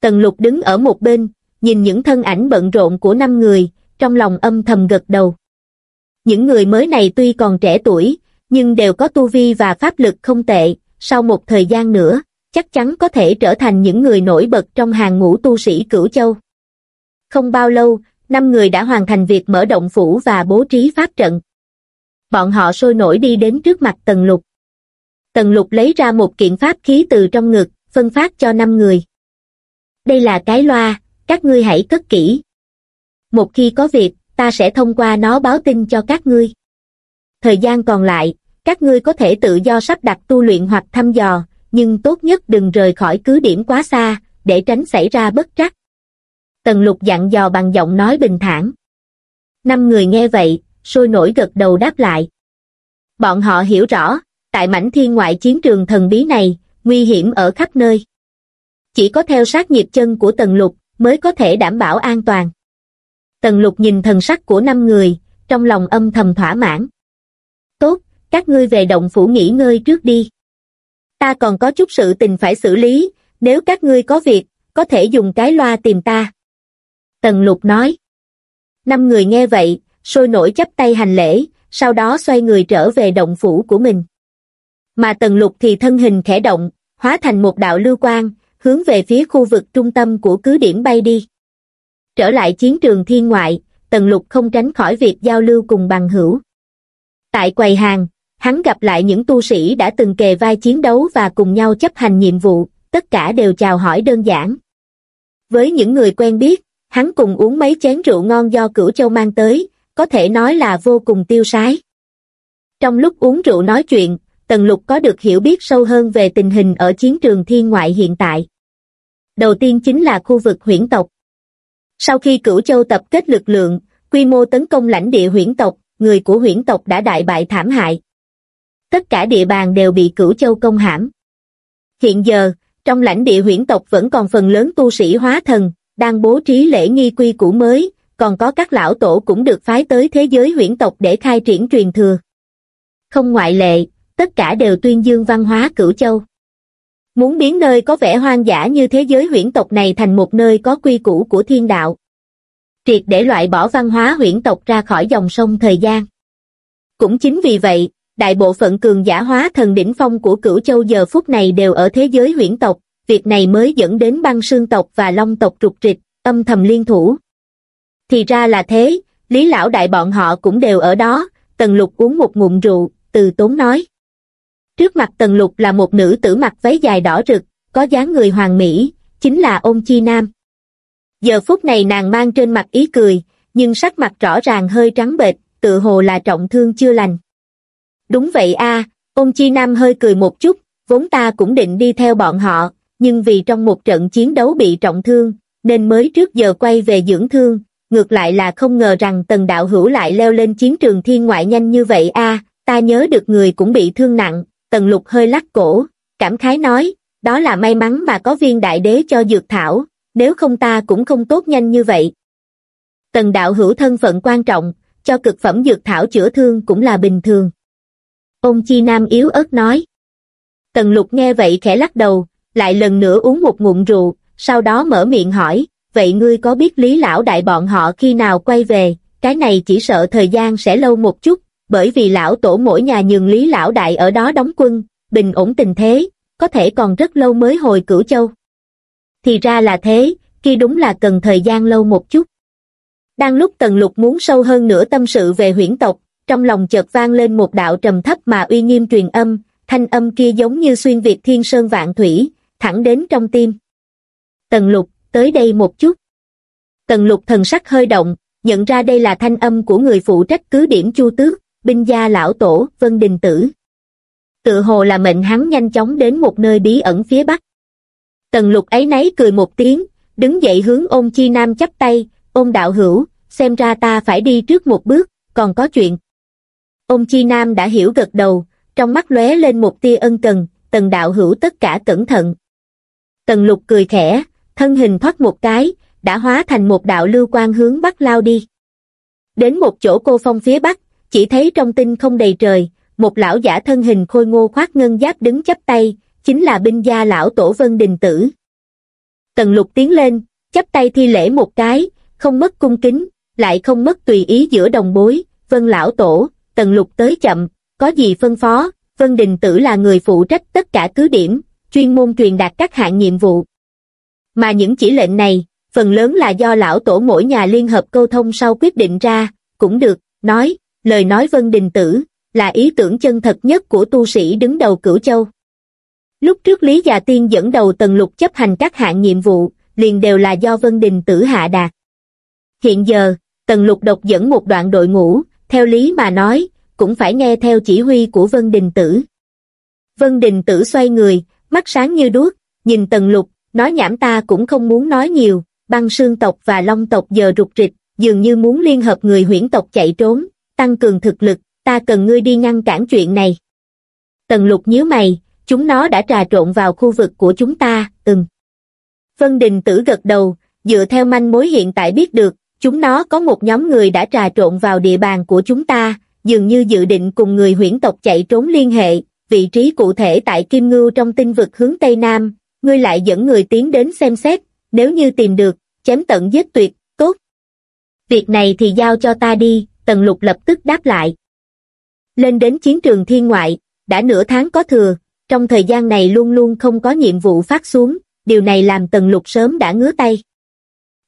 Tần lục đứng ở một bên, nhìn những thân ảnh bận rộn của năm người, trong lòng âm thầm gật đầu. Những người mới này tuy còn trẻ tuổi, nhưng đều có tu vi và pháp lực không tệ, sau một thời gian nữa, chắc chắn có thể trở thành những người nổi bật trong hàng ngũ tu sĩ cửu châu. Không bao lâu, năm người đã hoàn thành việc mở động phủ và bố trí pháp trận. Bọn họ sôi nổi đi đến trước mặt Tần Lục. Tần Lục lấy ra một kiện pháp khí từ trong ngực, phân phát cho năm người. Đây là cái loa, các ngươi hãy cất kỹ. Một khi có việc, ta sẽ thông qua nó báo tin cho các ngươi. Thời gian còn lại, các ngươi có thể tự do sắp đặt tu luyện hoặc thăm dò, nhưng tốt nhất đừng rời khỏi cứ điểm quá xa, để tránh xảy ra bất trắc. Tần lục dặn dò bằng giọng nói bình thản. Năm người nghe vậy, sôi nổi gật đầu đáp lại. Bọn họ hiểu rõ, tại mảnh thiên ngoại chiến trường thần bí này, nguy hiểm ở khắp nơi. Chỉ có theo sát nhịp chân của tần lục, mới có thể đảm bảo an toàn. Tần lục nhìn thần sắc của năm người, trong lòng âm thầm thỏa mãn. Tốt, các ngươi về động phủ nghỉ ngơi trước đi. Ta còn có chút sự tình phải xử lý, nếu các ngươi có việc, có thể dùng cái loa tìm ta. Tần lục nói. Năm người nghe vậy, sôi nổi chấp tay hành lễ, sau đó xoay người trở về động phủ của mình. Mà tần lục thì thân hình khẽ động, hóa thành một đạo lưu quang, hướng về phía khu vực trung tâm của cứ điểm bay đi. Trở lại chiến trường thiên ngoại, tần lục không tránh khỏi việc giao lưu cùng bằng hữu. Tại quầy hàng, hắn gặp lại những tu sĩ đã từng kề vai chiến đấu và cùng nhau chấp hành nhiệm vụ, tất cả đều chào hỏi đơn giản. Với những người quen biết, hắn cùng uống mấy chén rượu ngon do cửu châu mang tới, có thể nói là vô cùng tiêu sái. Trong lúc uống rượu nói chuyện, Tần Lục có được hiểu biết sâu hơn về tình hình ở chiến trường thiên ngoại hiện tại. Đầu tiên chính là khu vực huyễn tộc. Sau khi cửu châu tập kết lực lượng, quy mô tấn công lãnh địa huyễn tộc, người của huyễn tộc đã đại bại thảm hại. Tất cả địa bàn đều bị cửu châu công hãm. Hiện giờ, trong lãnh địa huyễn tộc vẫn còn phần lớn tu sĩ hóa thần, đang bố trí lễ nghi quy củ mới, còn có các lão tổ cũng được phái tới thế giới huyễn tộc để khai triển truyền thừa. Không ngoại lệ, tất cả đều tuyên dương văn hóa cửu châu. Muốn biến nơi có vẻ hoang dã như thế giới huyễn tộc này thành một nơi có quy củ của thiên đạo. Triệt để loại bỏ văn hóa huyễn tộc ra khỏi dòng sông thời gian. Cũng chính vì vậy, đại bộ phận cường giả hóa thần đỉnh phong của cửu châu giờ phút này đều ở thế giới huyễn tộc, việc này mới dẫn đến băng sương tộc và long tộc trục trịch, âm thầm liên thủ. Thì ra là thế, lý lão đại bọn họ cũng đều ở đó, tần lục uống một ngụm rượu, từ tốn nói. Trước mặt tần lục là một nữ tử mặc váy dài đỏ rực, có dáng người hoàng mỹ, chính là ôn chi nam. Giờ phút này nàng mang trên mặt ý cười, nhưng sắc mặt rõ ràng hơi trắng bệch, tự hồ là trọng thương chưa lành. Đúng vậy a, ôn chi nam hơi cười một chút, vốn ta cũng định đi theo bọn họ, nhưng vì trong một trận chiến đấu bị trọng thương, nên mới trước giờ quay về dưỡng thương, ngược lại là không ngờ rằng tần đạo hữu lại leo lên chiến trường thiên ngoại nhanh như vậy a ta nhớ được người cũng bị thương nặng, tần lục hơi lắc cổ, cảm khái nói, đó là may mắn mà có viên đại đế cho dược thảo, nếu không ta cũng không tốt nhanh như vậy. Tần đạo hữu thân phận quan trọng, cho cực phẩm dược thảo chữa thương cũng là bình thường. Ông Chi Nam yếu ớt nói. Tần lục nghe vậy khẽ lắc đầu, lại lần nữa uống một ngụm rượu, sau đó mở miệng hỏi, vậy ngươi có biết lý lão đại bọn họ khi nào quay về, cái này chỉ sợ thời gian sẽ lâu một chút, bởi vì lão tổ mỗi nhà nhường lý lão đại ở đó đóng quân, bình ổn tình thế, có thể còn rất lâu mới hồi cửu châu. Thì ra là thế, kia đúng là cần thời gian lâu một chút. Đang lúc Tần Lục muốn sâu hơn nữa tâm sự về huyễn tộc, trong lòng chợt vang lên một đạo trầm thấp mà uy nghiêm truyền âm, thanh âm kia giống như xuyên việt thiên sơn vạn thủy, thẳng đến trong tim. Tần Lục, tới đây một chút. Tần Lục thần sắc hơi động, nhận ra đây là thanh âm của người phụ trách cứ điểm chu tước, binh gia lão tổ, Vân Đình Tử. Tự hồ là mệnh hắn nhanh chóng đến một nơi bí ẩn phía bắc. Tần lục ấy nấy cười một tiếng, đứng dậy hướng ôn chi nam chắp tay, ôn đạo hữu, xem ra ta phải đi trước một bước, còn có chuyện. Ông chi nam đã hiểu gật đầu, trong mắt lóe lên một tia ân cần, tần đạo hữu tất cả cẩn thận. Tần lục cười khẽ, thân hình thoát một cái, đã hóa thành một đạo lưu quan hướng bắc lao đi. Đến một chỗ cô phong phía bắc, chỉ thấy trong tinh không đầy trời, một lão giả thân hình khôi ngô khoác ngân giáp đứng chắp tay, chính là binh gia lão tổ Vân Đình Tử. Tần lục tiến lên, chắp tay thi lễ một cái, không mất cung kính, lại không mất tùy ý giữa đồng bối, Vân lão tổ, tần lục tới chậm, có gì phân phó, Vân Đình Tử là người phụ trách tất cả cứ điểm, chuyên môn truyền đạt các hạng nhiệm vụ. Mà những chỉ lệnh này, phần lớn là do lão tổ mỗi nhà liên hợp câu thông sau quyết định ra, cũng được, nói, lời nói Vân Đình Tử, là ý tưởng chân thật nhất của tu sĩ đứng đầu cửu châu. Lúc trước Lý Già Tiên dẫn đầu tần lục chấp hành các hạng nhiệm vụ, liền đều là do Vân Đình Tử hạ đạt. Hiện giờ, tần lục độc dẫn một đoạn đội ngũ, theo lý mà nói, cũng phải nghe theo chỉ huy của Vân Đình Tử. Vân Đình Tử xoay người, mắt sáng như đuốc, nhìn tần lục, nói nhảm ta cũng không muốn nói nhiều, băng sương tộc và long tộc giờ rụt rịch, dường như muốn liên hợp người huyễn tộc chạy trốn, tăng cường thực lực, ta cần ngươi đi ngăn cản chuyện này. Tần lục nhíu mày, chúng nó đã trà trộn vào khu vực của chúng ta, ừm. Vân Đình Tử gật đầu, dựa theo manh mối hiện tại biết được, chúng nó có một nhóm người đã trà trộn vào địa bàn của chúng ta, dường như dự định cùng người huyễn tộc chạy trốn liên hệ, vị trí cụ thể tại Kim Ngưu trong tinh vực hướng Tây Nam, ngươi lại dẫn người tiến đến xem xét, nếu như tìm được, chém tận giết tuyệt, tốt. Việc này thì giao cho ta đi, Tần Lục lập tức đáp lại. Lên đến chiến trường thiên ngoại, đã nửa tháng có thừa, trong thời gian này luôn luôn không có nhiệm vụ phát xuống, điều này làm Tần Lục sớm đã ngứa tay.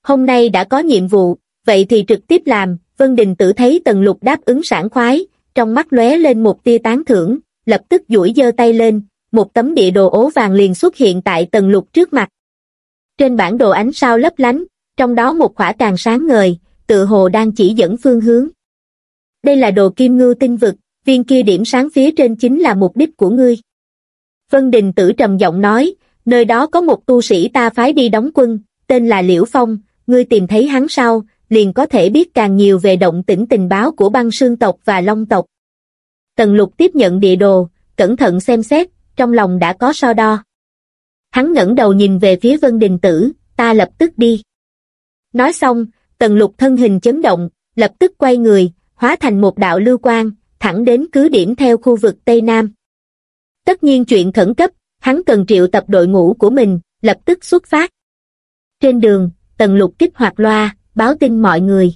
Hôm nay đã có nhiệm vụ, vậy thì trực tiếp làm, Vân Đình Tử thấy Tần Lục đáp ứng sảng khoái, trong mắt lóe lên một tia tán thưởng, lập tức duỗi giơ tay lên, một tấm địa đồ ố vàng liền xuất hiện tại Tần Lục trước mặt. Trên bản đồ ánh sao lấp lánh, trong đó một khỏa càng sáng ngời, tự hồ đang chỉ dẫn phương hướng. Đây là đồ kim ngưu tinh vực, viên kia điểm sáng phía trên chính là mục đích của ngươi. Vân Đình Tử trầm giọng nói, nơi đó có một tu sĩ ta phái đi đóng quân, tên là Liễu Phong, ngươi tìm thấy hắn sau, liền có thể biết càng nhiều về động tĩnh tình báo của băng sương tộc và long tộc. Tần lục tiếp nhận địa đồ, cẩn thận xem xét, trong lòng đã có so đo. Hắn ngẩng đầu nhìn về phía Vân Đình Tử, ta lập tức đi. Nói xong, tần lục thân hình chấn động, lập tức quay người, hóa thành một đạo lưu quang, thẳng đến cứ điểm theo khu vực Tây Nam. Tất nhiên chuyện khẩn cấp, hắn cần triệu tập đội ngũ của mình, lập tức xuất phát. Trên đường, Tần Lục kích hoạt loa, báo tin mọi người.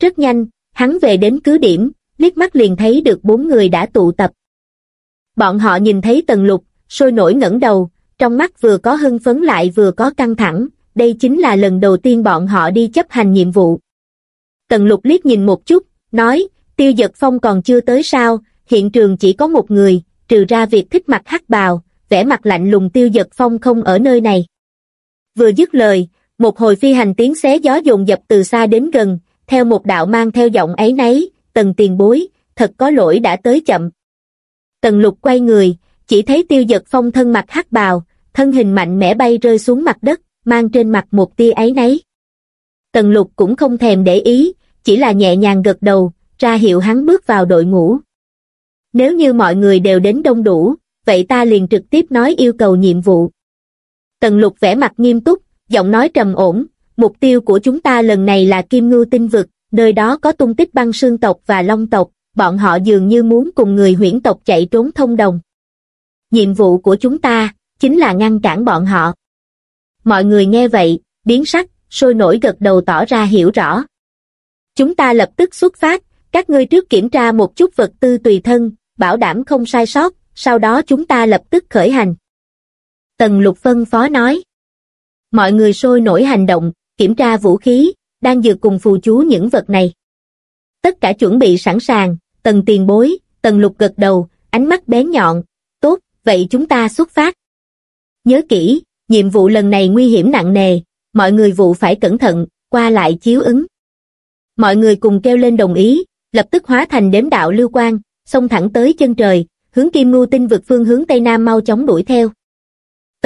Rất nhanh, hắn về đến cứ điểm, liếc mắt liền thấy được bốn người đã tụ tập. Bọn họ nhìn thấy Tần Lục, sôi nổi ngẩng đầu, trong mắt vừa có hưng phấn lại vừa có căng thẳng, đây chính là lần đầu tiên bọn họ đi chấp hành nhiệm vụ. Tần Lục liếc nhìn một chút, nói, Tiêu Giật Phong còn chưa tới sao, hiện trường chỉ có một người, trừ ra việc thích mặt hắc bào, vẻ mặt lạnh lùng Tiêu Giật Phong không ở nơi này. Vừa dứt lời, một hồi phi hành tiếng xé gió dồn dập từ xa đến gần, theo một đạo mang theo giọng ấy nấy, tần tiền bối, thật có lỗi đã tới chậm. Tần lục quay người, chỉ thấy tiêu giật phong thân mặt hắc bào, thân hình mạnh mẽ bay rơi xuống mặt đất, mang trên mặt một tia ấy nấy. Tần lục cũng không thèm để ý, chỉ là nhẹ nhàng gật đầu, ra hiệu hắn bước vào đội ngũ. Nếu như mọi người đều đến đông đủ, vậy ta liền trực tiếp nói yêu cầu nhiệm vụ. Tần lục vẻ mặt nghiêm túc, giọng nói trầm ổn, mục tiêu của chúng ta lần này là Kim Ngưu tinh vực, nơi đó có tung tích băng sương tộc và long tộc, bọn họ dường như muốn cùng người huyễn tộc chạy trốn thông đồng. Nhiệm vụ của chúng ta, chính là ngăn cản bọn họ. Mọi người nghe vậy, biến sắc, sôi nổi gật đầu tỏ ra hiểu rõ. Chúng ta lập tức xuất phát, các ngươi trước kiểm tra một chút vật tư tùy thân, bảo đảm không sai sót, sau đó chúng ta lập tức khởi hành. Tần lục phân phó nói. Mọi người sôi nổi hành động, kiểm tra vũ khí, đang dược cùng phù chú những vật này. Tất cả chuẩn bị sẵn sàng, tần tiền bối, tần lục gật đầu, ánh mắt bén nhọn, tốt, vậy chúng ta xuất phát. Nhớ kỹ, nhiệm vụ lần này nguy hiểm nặng nề, mọi người vụ phải cẩn thận, qua lại chiếu ứng. Mọi người cùng kêu lên đồng ý, lập tức hóa thành đếm đạo lưu quan, xông thẳng tới chân trời, hướng kim ngu tinh vực phương hướng Tây Nam mau chóng đuổi theo.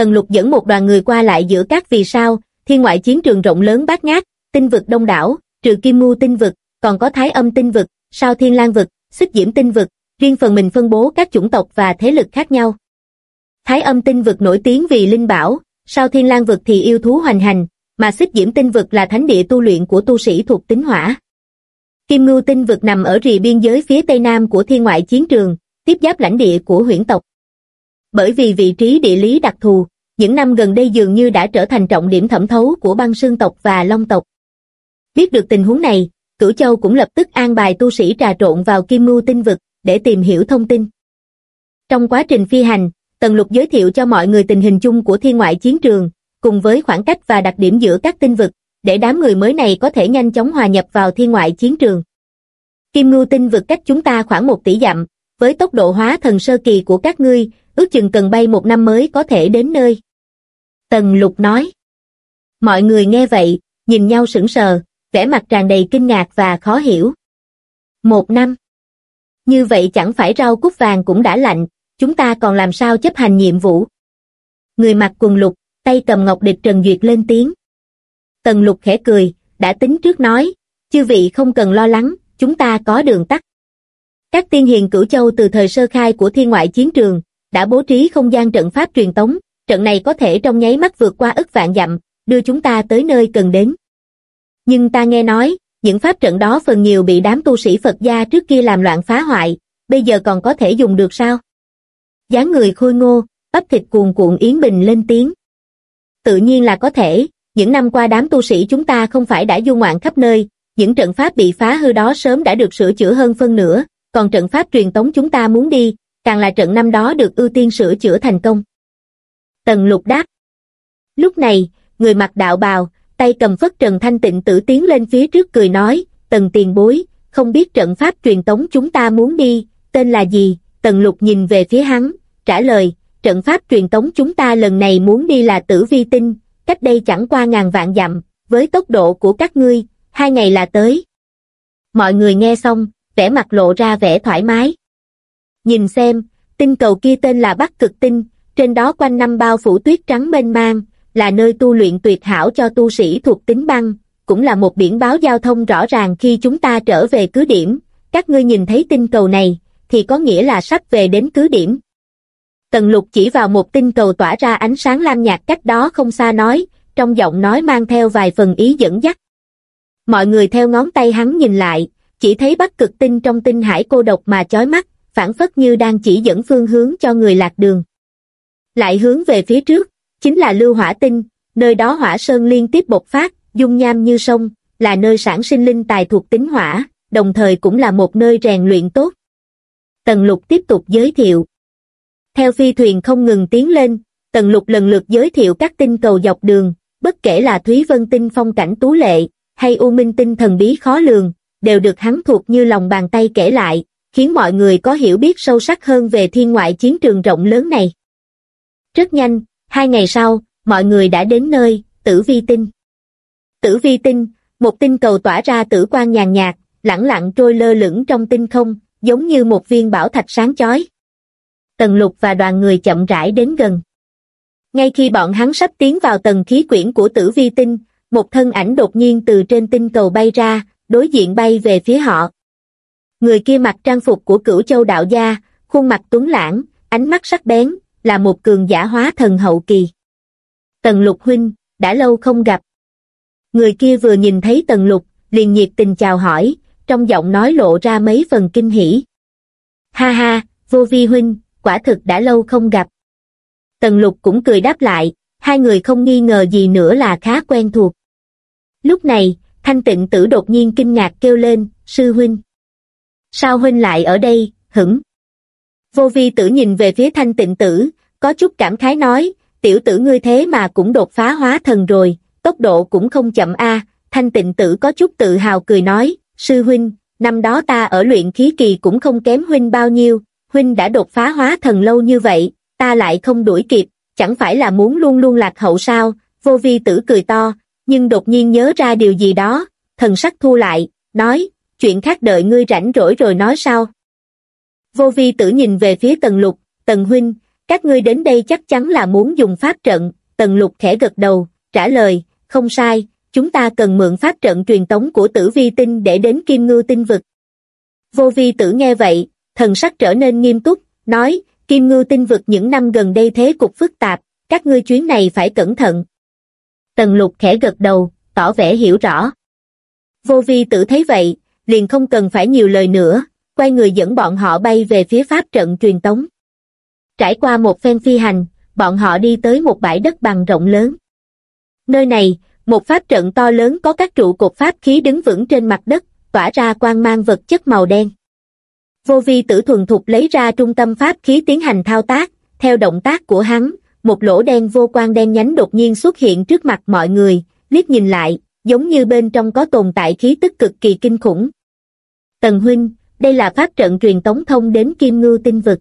Tần lục dẫn một đoàn người qua lại giữa các vì sao, thiên ngoại chiến trường rộng lớn bát ngát, tinh vực đông đảo, trừ kim Mu tinh vực, còn có thái âm tinh vực, sao thiên lang vực, xích diễm tinh vực, riêng phần mình phân bố các chủng tộc và thế lực khác nhau. Thái âm tinh vực nổi tiếng vì linh bảo, sao thiên lang vực thì yêu thú hoành hành, mà xích diễm tinh vực là thánh địa tu luyện của tu sĩ thuộc tính hỏa. Kim Ngưu tinh vực nằm ở rìa biên giới phía tây nam của thiên ngoại chiến trường, tiếp giáp lãnh địa của huyễn tộc. Bởi vì vị trí địa lý đặc thù, những năm gần đây dường như đã trở thành trọng điểm thẩm thấu của băng sương tộc và long tộc. Biết được tình huống này, Cửu Châu cũng lập tức an bài tu sĩ trà trộn vào Kim Ngưu tinh vực để tìm hiểu thông tin. Trong quá trình phi hành, Tần Lục giới thiệu cho mọi người tình hình chung của thiên ngoại chiến trường, cùng với khoảng cách và đặc điểm giữa các tinh vực, để đám người mới này có thể nhanh chóng hòa nhập vào thiên ngoại chiến trường. Kim Ngưu tinh vực cách chúng ta khoảng một tỷ dặm, với tốc độ hóa thần sơ kỳ của các ngươi, ước chừng cần bay một năm mới có thể đến nơi. Tần Lục nói. Mọi người nghe vậy, nhìn nhau sững sờ, vẻ mặt tràn đầy kinh ngạc và khó hiểu. Một năm. Như vậy chẳng phải rau cúc vàng cũng đã lạnh, chúng ta còn làm sao chấp hành nhiệm vụ. Người mặc quần lục, tay cầm ngọc địch Trần Duyệt lên tiếng. Tần lục khẽ cười, đã tính trước nói, chư vị không cần lo lắng, chúng ta có đường tắt. Các tiên hiền cửu châu từ thời sơ khai của thiên ngoại chiến trường, đã bố trí không gian trận pháp truyền tống, trận này có thể trong nháy mắt vượt qua ức vạn dặm, đưa chúng ta tới nơi cần đến. Nhưng ta nghe nói, những pháp trận đó phần nhiều bị đám tu sĩ Phật gia trước kia làm loạn phá hoại, bây giờ còn có thể dùng được sao? dáng người khôi ngô, bắp thịt cuồn cuộn Yến Bình lên tiếng. Tự nhiên là có thể, những năm qua đám tu sĩ chúng ta không phải đã du ngoạn khắp nơi, những trận pháp bị phá hư đó sớm đã được sửa chữa hơn phân nửa, còn trận pháp truyền tống chúng ta muốn đi, càng là trận năm đó được ưu tiên sửa chữa thành công. Tần lục đáp. Lúc này, người mặc đạo bào, tay cầm phất trần thanh tịnh tử tiến lên phía trước cười nói, tần tiền bối, không biết trận pháp truyền tống chúng ta muốn đi, tên là gì, tần lục nhìn về phía hắn, trả lời, trận pháp truyền tống chúng ta lần này muốn đi là tử vi tinh, cách đây chẳng qua ngàn vạn dặm, với tốc độ của các ngươi, hai ngày là tới. Mọi người nghe xong, vẻ mặt lộ ra vẻ thoải mái. Nhìn xem, tinh cầu kia tên là Bắc Cực Tinh, trên đó quanh năm bao phủ tuyết trắng mênh mang, là nơi tu luyện tuyệt hảo cho tu sĩ thuộc tính băng, cũng là một biển báo giao thông rõ ràng khi chúng ta trở về cứ điểm, các ngươi nhìn thấy tinh cầu này, thì có nghĩa là sắp về đến cứ điểm. Tần lục chỉ vào một tinh cầu tỏa ra ánh sáng lam nhạt cách đó không xa nói, trong giọng nói mang theo vài phần ý dẫn dắt. Mọi người theo ngón tay hắn nhìn lại, chỉ thấy bắc cực tinh trong tinh hải cô độc mà chói mắt, phản phất như đang chỉ dẫn phương hướng cho người lạc đường. Lại hướng về phía trước, chính là lưu hỏa tinh, nơi đó hỏa sơn liên tiếp bộc phát, dung nham như sông, là nơi sản sinh linh tài thuộc tính hỏa, đồng thời cũng là một nơi rèn luyện tốt. Tần lục tiếp tục giới thiệu, theo phi thuyền không ngừng tiến lên, Tần Lục lần lượt giới thiệu các tinh cầu dọc đường, bất kể là Thúy Vân tinh phong cảnh tú lệ, hay U Minh tinh thần bí khó lường, đều được hắn thuộc như lòng bàn tay kể lại, khiến mọi người có hiểu biết sâu sắc hơn về thiên ngoại chiến trường rộng lớn này. Rất nhanh, hai ngày sau, mọi người đã đến nơi, Tử Vi Tinh. Tử Vi Tinh, một tinh cầu tỏa ra tử quang nhàn nhạt, lẳng lặng trôi lơ lửng trong tinh không, giống như một viên bảo thạch sáng chói. Tần Lục và đoàn người chậm rãi đến gần. Ngay khi bọn hắn sắp tiến vào tầng khí quyển của tử vi tinh, một thân ảnh đột nhiên từ trên tinh cầu bay ra, đối diện bay về phía họ. Người kia mặc trang phục của cửu châu đạo gia, khuôn mặt tuấn lãng, ánh mắt sắc bén, là một cường giả hóa thần hậu kỳ. Tần lục huynh, đã lâu không gặp. Người kia vừa nhìn thấy tần lục, liền nhiệt tình chào hỏi, trong giọng nói lộ ra mấy phần kinh hỉ. Ha ha, vô vi huynh, quả thực đã lâu không gặp. Tần lục cũng cười đáp lại, hai người không nghi ngờ gì nữa là khá quen thuộc. Lúc này, thanh tịnh tử đột nhiên kinh ngạc kêu lên, sư huynh. Sao huynh lại ở đây, hửng? Vô vi tử nhìn về phía thanh tịnh tử, có chút cảm khái nói, tiểu tử ngươi thế mà cũng đột phá hóa thần rồi, tốc độ cũng không chậm a. thanh tịnh tử có chút tự hào cười nói, sư huynh, năm đó ta ở luyện khí kỳ cũng không kém huynh bao nhiêu, huynh đã đột phá hóa thần lâu như vậy, ta lại không đuổi kịp, chẳng phải là muốn luôn luôn lạc hậu sao, vô vi tử cười to, nhưng đột nhiên nhớ ra điều gì đó, thần sắc thu lại, nói, chuyện khác đợi ngươi rảnh rỗi rồi nói sao. Vô vi tử nhìn về phía tần lục, tần huynh, các ngươi đến đây chắc chắn là muốn dùng pháp trận, tần lục khẽ gật đầu, trả lời, không sai, chúng ta cần mượn pháp trận truyền tống của tử vi tinh để đến kim ngư tinh vực. Vô vi tử nghe vậy, thần sắc trở nên nghiêm túc, nói, kim ngư tinh vực những năm gần đây thế cục phức tạp, các ngươi chuyến này phải cẩn thận. Tần lục khẽ gật đầu, tỏ vẻ hiểu rõ. Vô vi tử thấy vậy, liền không cần phải nhiều lời nữa, quay người dẫn bọn họ bay về phía pháp trận truyền tống. Trải qua một phen phi hành, bọn họ đi tới một bãi đất bằng rộng lớn. Nơi này, một pháp trận to lớn có các trụ cột pháp khí đứng vững trên mặt đất, tỏa ra quang mang vật chất màu đen. Vô vi tử thuần thục lấy ra trung tâm pháp khí tiến hành thao tác, theo động tác của hắn, một lỗ đen vô quan đen nhánh đột nhiên xuất hiện trước mặt mọi người, liếc nhìn lại, giống như bên trong có tồn tại khí tức cực kỳ kinh khủng. Tần huynh, đây là pháp trận truyền tống thông đến Kim Ngư tinh vực.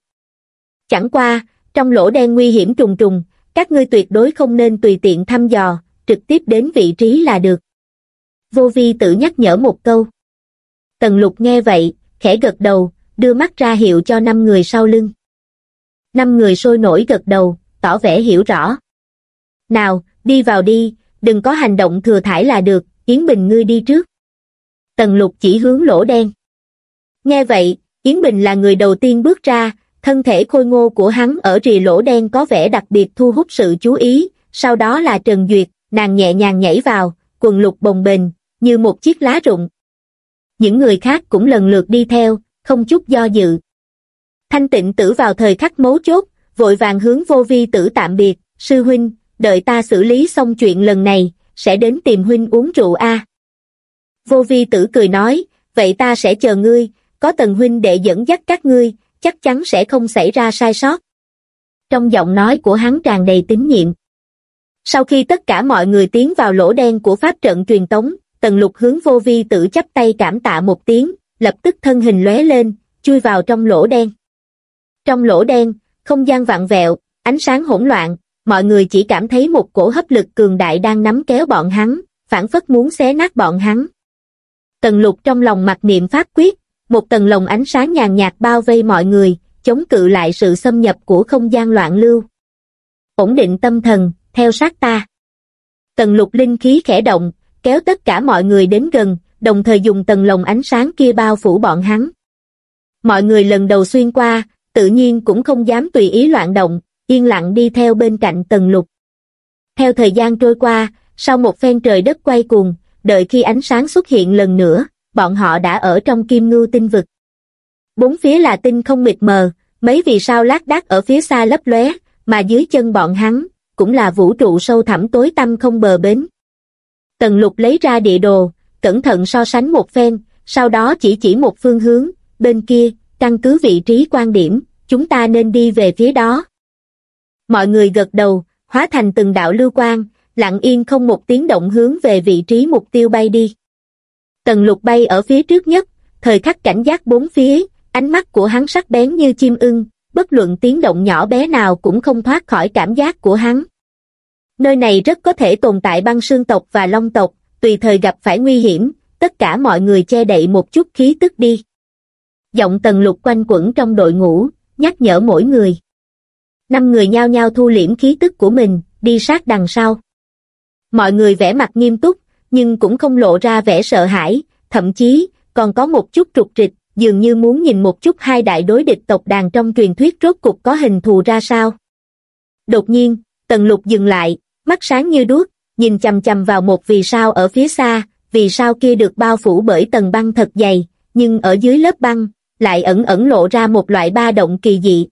Chẳng qua, trong lỗ đen nguy hiểm trùng trùng, các ngươi tuyệt đối không nên tùy tiện thăm dò, trực tiếp đến vị trí là được. Vô vi tự nhắc nhở một câu. Tần lục nghe vậy, khẽ gật đầu, đưa mắt ra hiệu cho năm người sau lưng. Năm người sôi nổi gật đầu, tỏ vẻ hiểu rõ. Nào, đi vào đi, đừng có hành động thừa thải là được, Yến Bình ngươi đi trước. Tần lục chỉ hướng lỗ đen. Nghe vậy, Yến Bình là người đầu tiên bước ra, thân thể khôi ngô của hắn ở rìa lỗ đen có vẻ đặc biệt thu hút sự chú ý, sau đó là Trần Duyệt, nàng nhẹ nhàng nhảy vào, quần lục bồng bềnh, như một chiếc lá rụng. Những người khác cũng lần lượt đi theo, không chút do dự. Thanh tịnh tử vào thời khắc mấu chốt, vội vàng hướng vô vi tử tạm biệt, sư huynh, đợi ta xử lý xong chuyện lần này, sẽ đến tìm huynh uống rượu a. Vô vi tử cười nói, vậy ta sẽ chờ ngươi, có tần huynh để dẫn dắt các ngươi, chắc chắn sẽ không xảy ra sai sót. Trong giọng nói của hắn tràn đầy tín nhiệm. Sau khi tất cả mọi người tiến vào lỗ đen của pháp trận truyền tống, tần lục hướng vô vi tử chắp tay cảm tạ một tiếng, lập tức thân hình lóe lên, chui vào trong lỗ đen. Trong lỗ đen, không gian vặn vẹo, ánh sáng hỗn loạn, mọi người chỉ cảm thấy một cổ hấp lực cường đại đang nắm kéo bọn hắn, phản phất muốn xé nát bọn hắn. Tần lục trong lòng mặc niệm pháp quyết, một tầng lồng ánh sáng nhàn nhạt bao vây mọi người, chống cự lại sự xâm nhập của không gian loạn lưu. Ổn định tâm thần, theo sát ta. tầng lục linh khí khẽ động, kéo tất cả mọi người đến gần, đồng thời dùng tầng lồng ánh sáng kia bao phủ bọn hắn. Mọi người lần đầu xuyên qua, tự nhiên cũng không dám tùy ý loạn động, yên lặng đi theo bên cạnh tầng lục. Theo thời gian trôi qua, sau một phen trời đất quay cuồng, đợi khi ánh sáng xuất hiện lần nữa, bọn họ đã ở trong kim ngưu tinh vực. Bốn phía là tinh không mịt mờ, mấy vì sao lác đác ở phía xa lấp lóe, mà dưới chân bọn hắn, cũng là vũ trụ sâu thẳm tối tăm không bờ bến. Tần lục lấy ra địa đồ, cẩn thận so sánh một phen, sau đó chỉ chỉ một phương hướng, bên kia, căn cứ vị trí quan điểm, chúng ta nên đi về phía đó. Mọi người gật đầu, hóa thành từng đạo lưu quan, lặng yên không một tiếng động hướng về vị trí mục tiêu bay đi. Tần lục bay ở phía trước nhất, thời khắc cảnh giác bốn phía, ánh mắt của hắn sắc bén như chim ưng, bất luận tiếng động nhỏ bé nào cũng không thoát khỏi cảm giác của hắn. Nơi này rất có thể tồn tại băng sương tộc và long tộc, tùy thời gặp phải nguy hiểm, tất cả mọi người che đậy một chút khí tức đi. Giọng tần lục quanh quẩn trong đội ngũ, nhắc nhở mỗi người. Năm người nhao nhao thu liễm khí tức của mình, đi sát đằng sau. Mọi người vẻ mặt nghiêm túc, nhưng cũng không lộ ra vẻ sợ hãi, thậm chí, còn có một chút trục trịch, dường như muốn nhìn một chút hai đại đối địch tộc đàn trong truyền thuyết rốt cục có hình thù ra sao. Đột nhiên, tần lục dừng lại, mắt sáng như đuốc, nhìn chầm chầm vào một vì sao ở phía xa, vì sao kia được bao phủ bởi tầng băng thật dày, nhưng ở dưới lớp băng, lại ẩn ẩn lộ ra một loại ba động kỳ dị.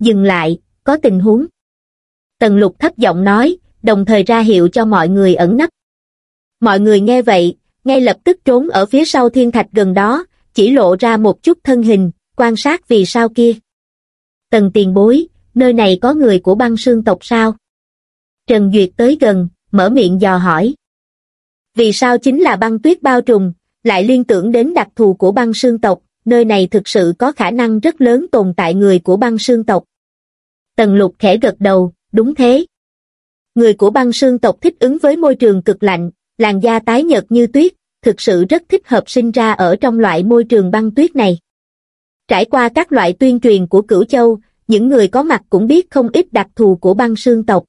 Dừng lại, có tình huống. Tần lục thấp giọng nói, đồng thời ra hiệu cho mọi người ẩn nấp. Mọi người nghe vậy, ngay lập tức trốn ở phía sau thiên thạch gần đó, chỉ lộ ra một chút thân hình, quan sát vì sao kia. Tần tiền bối, nơi này có người của băng sương tộc sao? Trần Duyệt tới gần, mở miệng dò hỏi. Vì sao chính là băng tuyết bao trùm, lại liên tưởng đến đặc thù của băng sương tộc, nơi này thực sự có khả năng rất lớn tồn tại người của băng sương tộc. Tần lục khẽ gật đầu, đúng thế. Người của băng sương tộc thích ứng với môi trường cực lạnh, làn da tái nhợt như tuyết, thực sự rất thích hợp sinh ra ở trong loại môi trường băng tuyết này. Trải qua các loại tuyên truyền của cửu châu, những người có mặt cũng biết không ít đặc thù của băng sương tộc.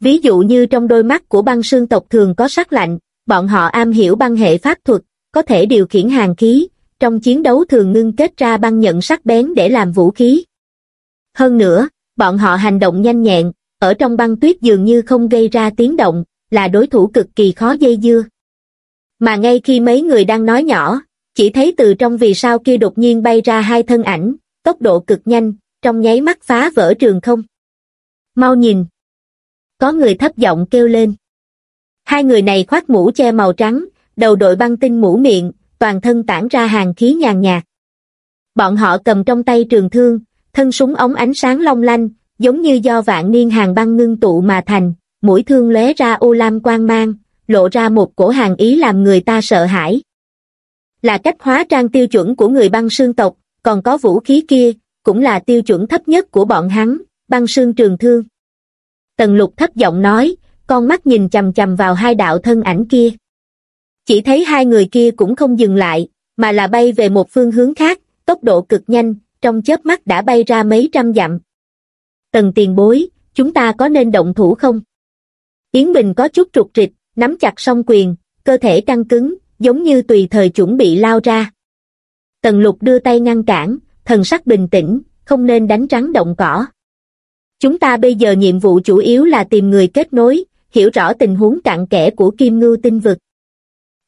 Ví dụ như trong đôi mắt của băng sương tộc thường có sắc lạnh, bọn họ am hiểu băng hệ pháp thuật, có thể điều khiển hàng khí, trong chiến đấu thường ngưng kết ra băng nhận sắc bén để làm vũ khí. Hơn nữa, bọn họ hành động nhanh nhẹn, ở trong băng tuyết dường như không gây ra tiếng động, là đối thủ cực kỳ khó dây dưa. Mà ngay khi mấy người đang nói nhỏ, chỉ thấy từ trong vì sao kia đột nhiên bay ra hai thân ảnh, tốc độ cực nhanh, trong nháy mắt phá vỡ trường không. Mau nhìn! Có người thấp giọng kêu lên. Hai người này khoác mũ che màu trắng, đầu đội băng tinh mũ miệng, toàn thân tản ra hàng khí nhàn nhạt. Bọn họ cầm trong tay trường thương, thân súng ống ánh sáng long lanh, giống như do vạn niên hàng băng ngưng tụ mà thành, mũi thương lóe ra u lam quang mang, lộ ra một cổ hàng ý làm người ta sợ hãi. Là cách hóa trang tiêu chuẩn của người băng sương tộc, còn có vũ khí kia, cũng là tiêu chuẩn thấp nhất của bọn hắn, băng sương trường thương. Tần lục thấp giọng nói, con mắt nhìn chầm chầm vào hai đạo thân ảnh kia. Chỉ thấy hai người kia cũng không dừng lại, mà là bay về một phương hướng khác, tốc độ cực nhanh, trong chớp mắt đã bay ra mấy trăm dặm. Tần tiền bối, chúng ta có nên động thủ không? Yến Bình có chút trục trịch, nắm chặt song quyền, cơ thể căng cứng, giống như tùy thời chuẩn bị lao ra. Tần lục đưa tay ngăn cản, thần sắc bình tĩnh, không nên đánh trắng động cỏ. Chúng ta bây giờ nhiệm vụ chủ yếu là tìm người kết nối, hiểu rõ tình huống cặn kẽ của Kim Ngưu tinh vực.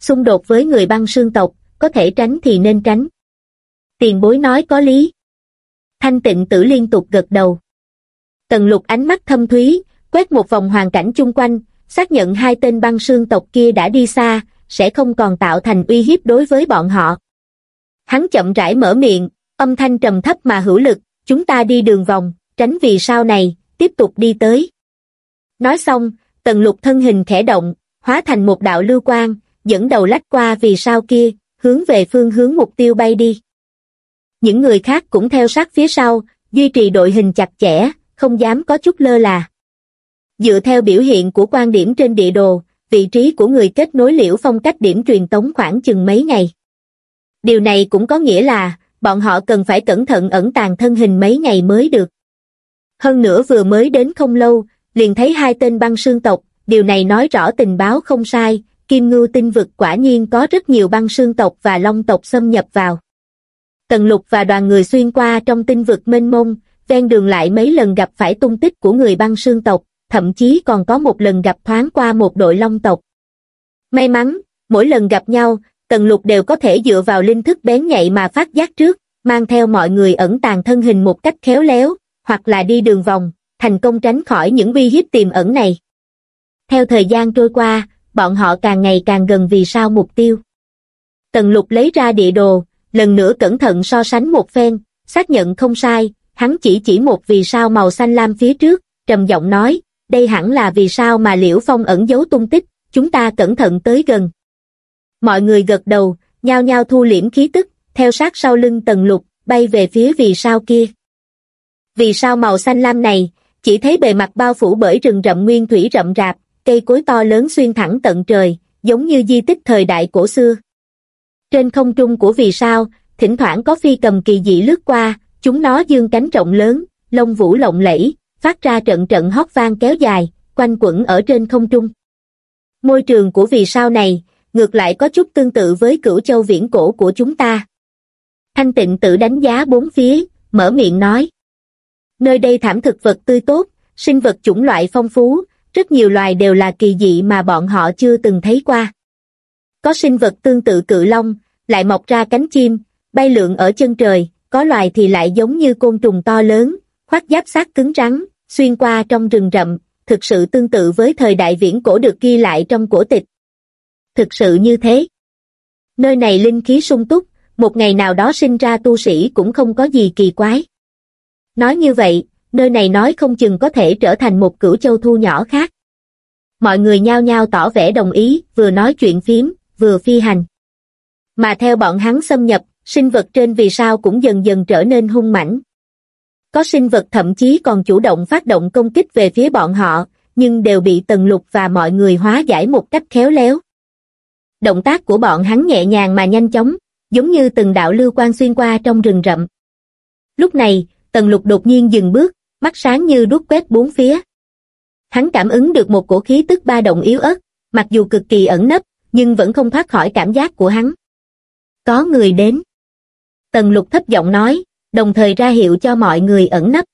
Xung đột với người băng sương tộc, có thể tránh thì nên tránh. Tiền bối nói có lý. Thanh tịnh tử liên tục gật đầu. Tần lục ánh mắt thâm thúy, quét một vòng hoàn cảnh chung quanh, xác nhận hai tên băng sương tộc kia đã đi xa, sẽ không còn tạo thành uy hiếp đối với bọn họ. Hắn chậm rãi mở miệng, âm thanh trầm thấp mà hữu lực, chúng ta đi đường vòng, tránh vì sau này, tiếp tục đi tới. Nói xong, tần lục thân hình khẽ động, hóa thành một đạo lưu quang, dẫn đầu lách qua vì sao kia, hướng về phương hướng mục tiêu bay đi. Những người khác cũng theo sát phía sau, duy trì đội hình chặt chẽ, không dám có chút lơ là. Dựa theo biểu hiện của quan điểm trên địa đồ, vị trí của người kết nối liễu phong cách điểm truyền tống khoảng chừng mấy ngày. Điều này cũng có nghĩa là, bọn họ cần phải cẩn thận ẩn tàng thân hình mấy ngày mới được. Hơn nữa vừa mới đến không lâu, liền thấy hai tên băng sương tộc, điều này nói rõ tình báo không sai, Kim Ngưu tinh vực quả nhiên có rất nhiều băng sương tộc và long tộc xâm nhập vào. Tần lục và đoàn người xuyên qua trong tinh vực mênh mông, ven đường lại mấy lần gặp phải tung tích của người băng sương tộc, thậm chí còn có một lần gặp thoáng qua một đội long tộc. May mắn, mỗi lần gặp nhau, tần lục đều có thể dựa vào linh thức bén nhạy mà phát giác trước, mang theo mọi người ẩn tàng thân hình một cách khéo léo, hoặc là đi đường vòng, thành công tránh khỏi những uy hiếp tiềm ẩn này. Theo thời gian trôi qua, bọn họ càng ngày càng gần vì sao mục tiêu. Tần lục lấy ra địa đồ, lần nữa cẩn thận so sánh một phen, xác nhận không sai, hắn chỉ chỉ một vì sao màu xanh lam phía trước, trầm giọng nói, đây hẳn là vì sao mà Liễu Phong ẩn giấu tung tích, chúng ta cẩn thận tới gần. Mọi người gật đầu, nhao nhao thu liễm khí tức, theo sát sau lưng tần lục, bay về phía vì sao kia. Vì sao màu xanh lam này, chỉ thấy bề mặt bao phủ bởi rừng rậm nguyên thủy rậm rạp, cây cối to lớn xuyên thẳng tận trời, giống như di tích thời đại cổ xưa. Trên không trung của vì sao, thỉnh thoảng có phi cầm kỳ dị lướt qua, chúng nó dương cánh rộng lớn, lông vũ lộng lẫy, phát ra trận trận hót vang kéo dài, quanh quẩn ở trên không trung. Môi trường của vì sao này, ngược lại có chút tương tự với cửu châu viễn cổ của chúng ta. Thanh tịnh tự đánh giá bốn phía, mở miệng nói. Nơi đây thảm thực vật tươi tốt, sinh vật chủng loại phong phú, rất nhiều loài đều là kỳ dị mà bọn họ chưa từng thấy qua. Có sinh vật tương tự cự long, lại mọc ra cánh chim, bay lượn ở chân trời, có loài thì lại giống như côn trùng to lớn, khoác giáp sát cứng rắn, xuyên qua trong rừng rậm, thực sự tương tự với thời đại viễn cổ được ghi lại trong cổ tịch. Thực sự như thế. Nơi này linh khí sung túc, một ngày nào đó sinh ra tu sĩ cũng không có gì kỳ quái. Nói như vậy, nơi này nói không chừng có thể trở thành một cửu châu thu nhỏ khác. Mọi người nhao nhao tỏ vẻ đồng ý, vừa nói chuyện phím, vừa phi hành. Mà theo bọn hắn xâm nhập, sinh vật trên vì sao cũng dần dần trở nên hung mãnh. Có sinh vật thậm chí còn chủ động phát động công kích về phía bọn họ, nhưng đều bị Tần Lục và mọi người hóa giải một cách khéo léo. Động tác của bọn hắn nhẹ nhàng mà nhanh chóng, giống như từng đạo lưu quan xuyên qua trong rừng rậm. Lúc này, Tần Lục đột nhiên dừng bước, mắt sáng như đuốc quét bốn phía. Hắn cảm ứng được một cổ khí tức ba động yếu ớt, mặc dù cực kỳ ẩn nấp, nhưng vẫn không thoát khỏi cảm giác của hắn. Có người đến. Tần Lục thấp giọng nói, đồng thời ra hiệu cho mọi người ẩn nấp.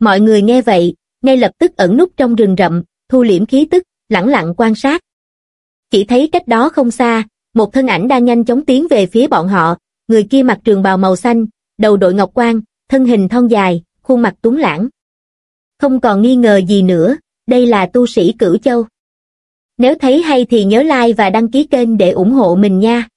Mọi người nghe vậy, ngay lập tức ẩn núp trong rừng rậm, thu liễm khí tức, lẳng lặng quan sát. Chỉ thấy cách đó không xa, một thân ảnh đang nhanh chóng tiến về phía bọn họ, người kia mặc trường bào màu xanh, đầu đội ngọc quan, thân hình thon dài, khuôn mặt tuấn lãng. Không còn nghi ngờ gì nữa, đây là tu sĩ Cửu Châu. Nếu thấy hay thì nhớ like và đăng ký kênh để ủng hộ mình nha.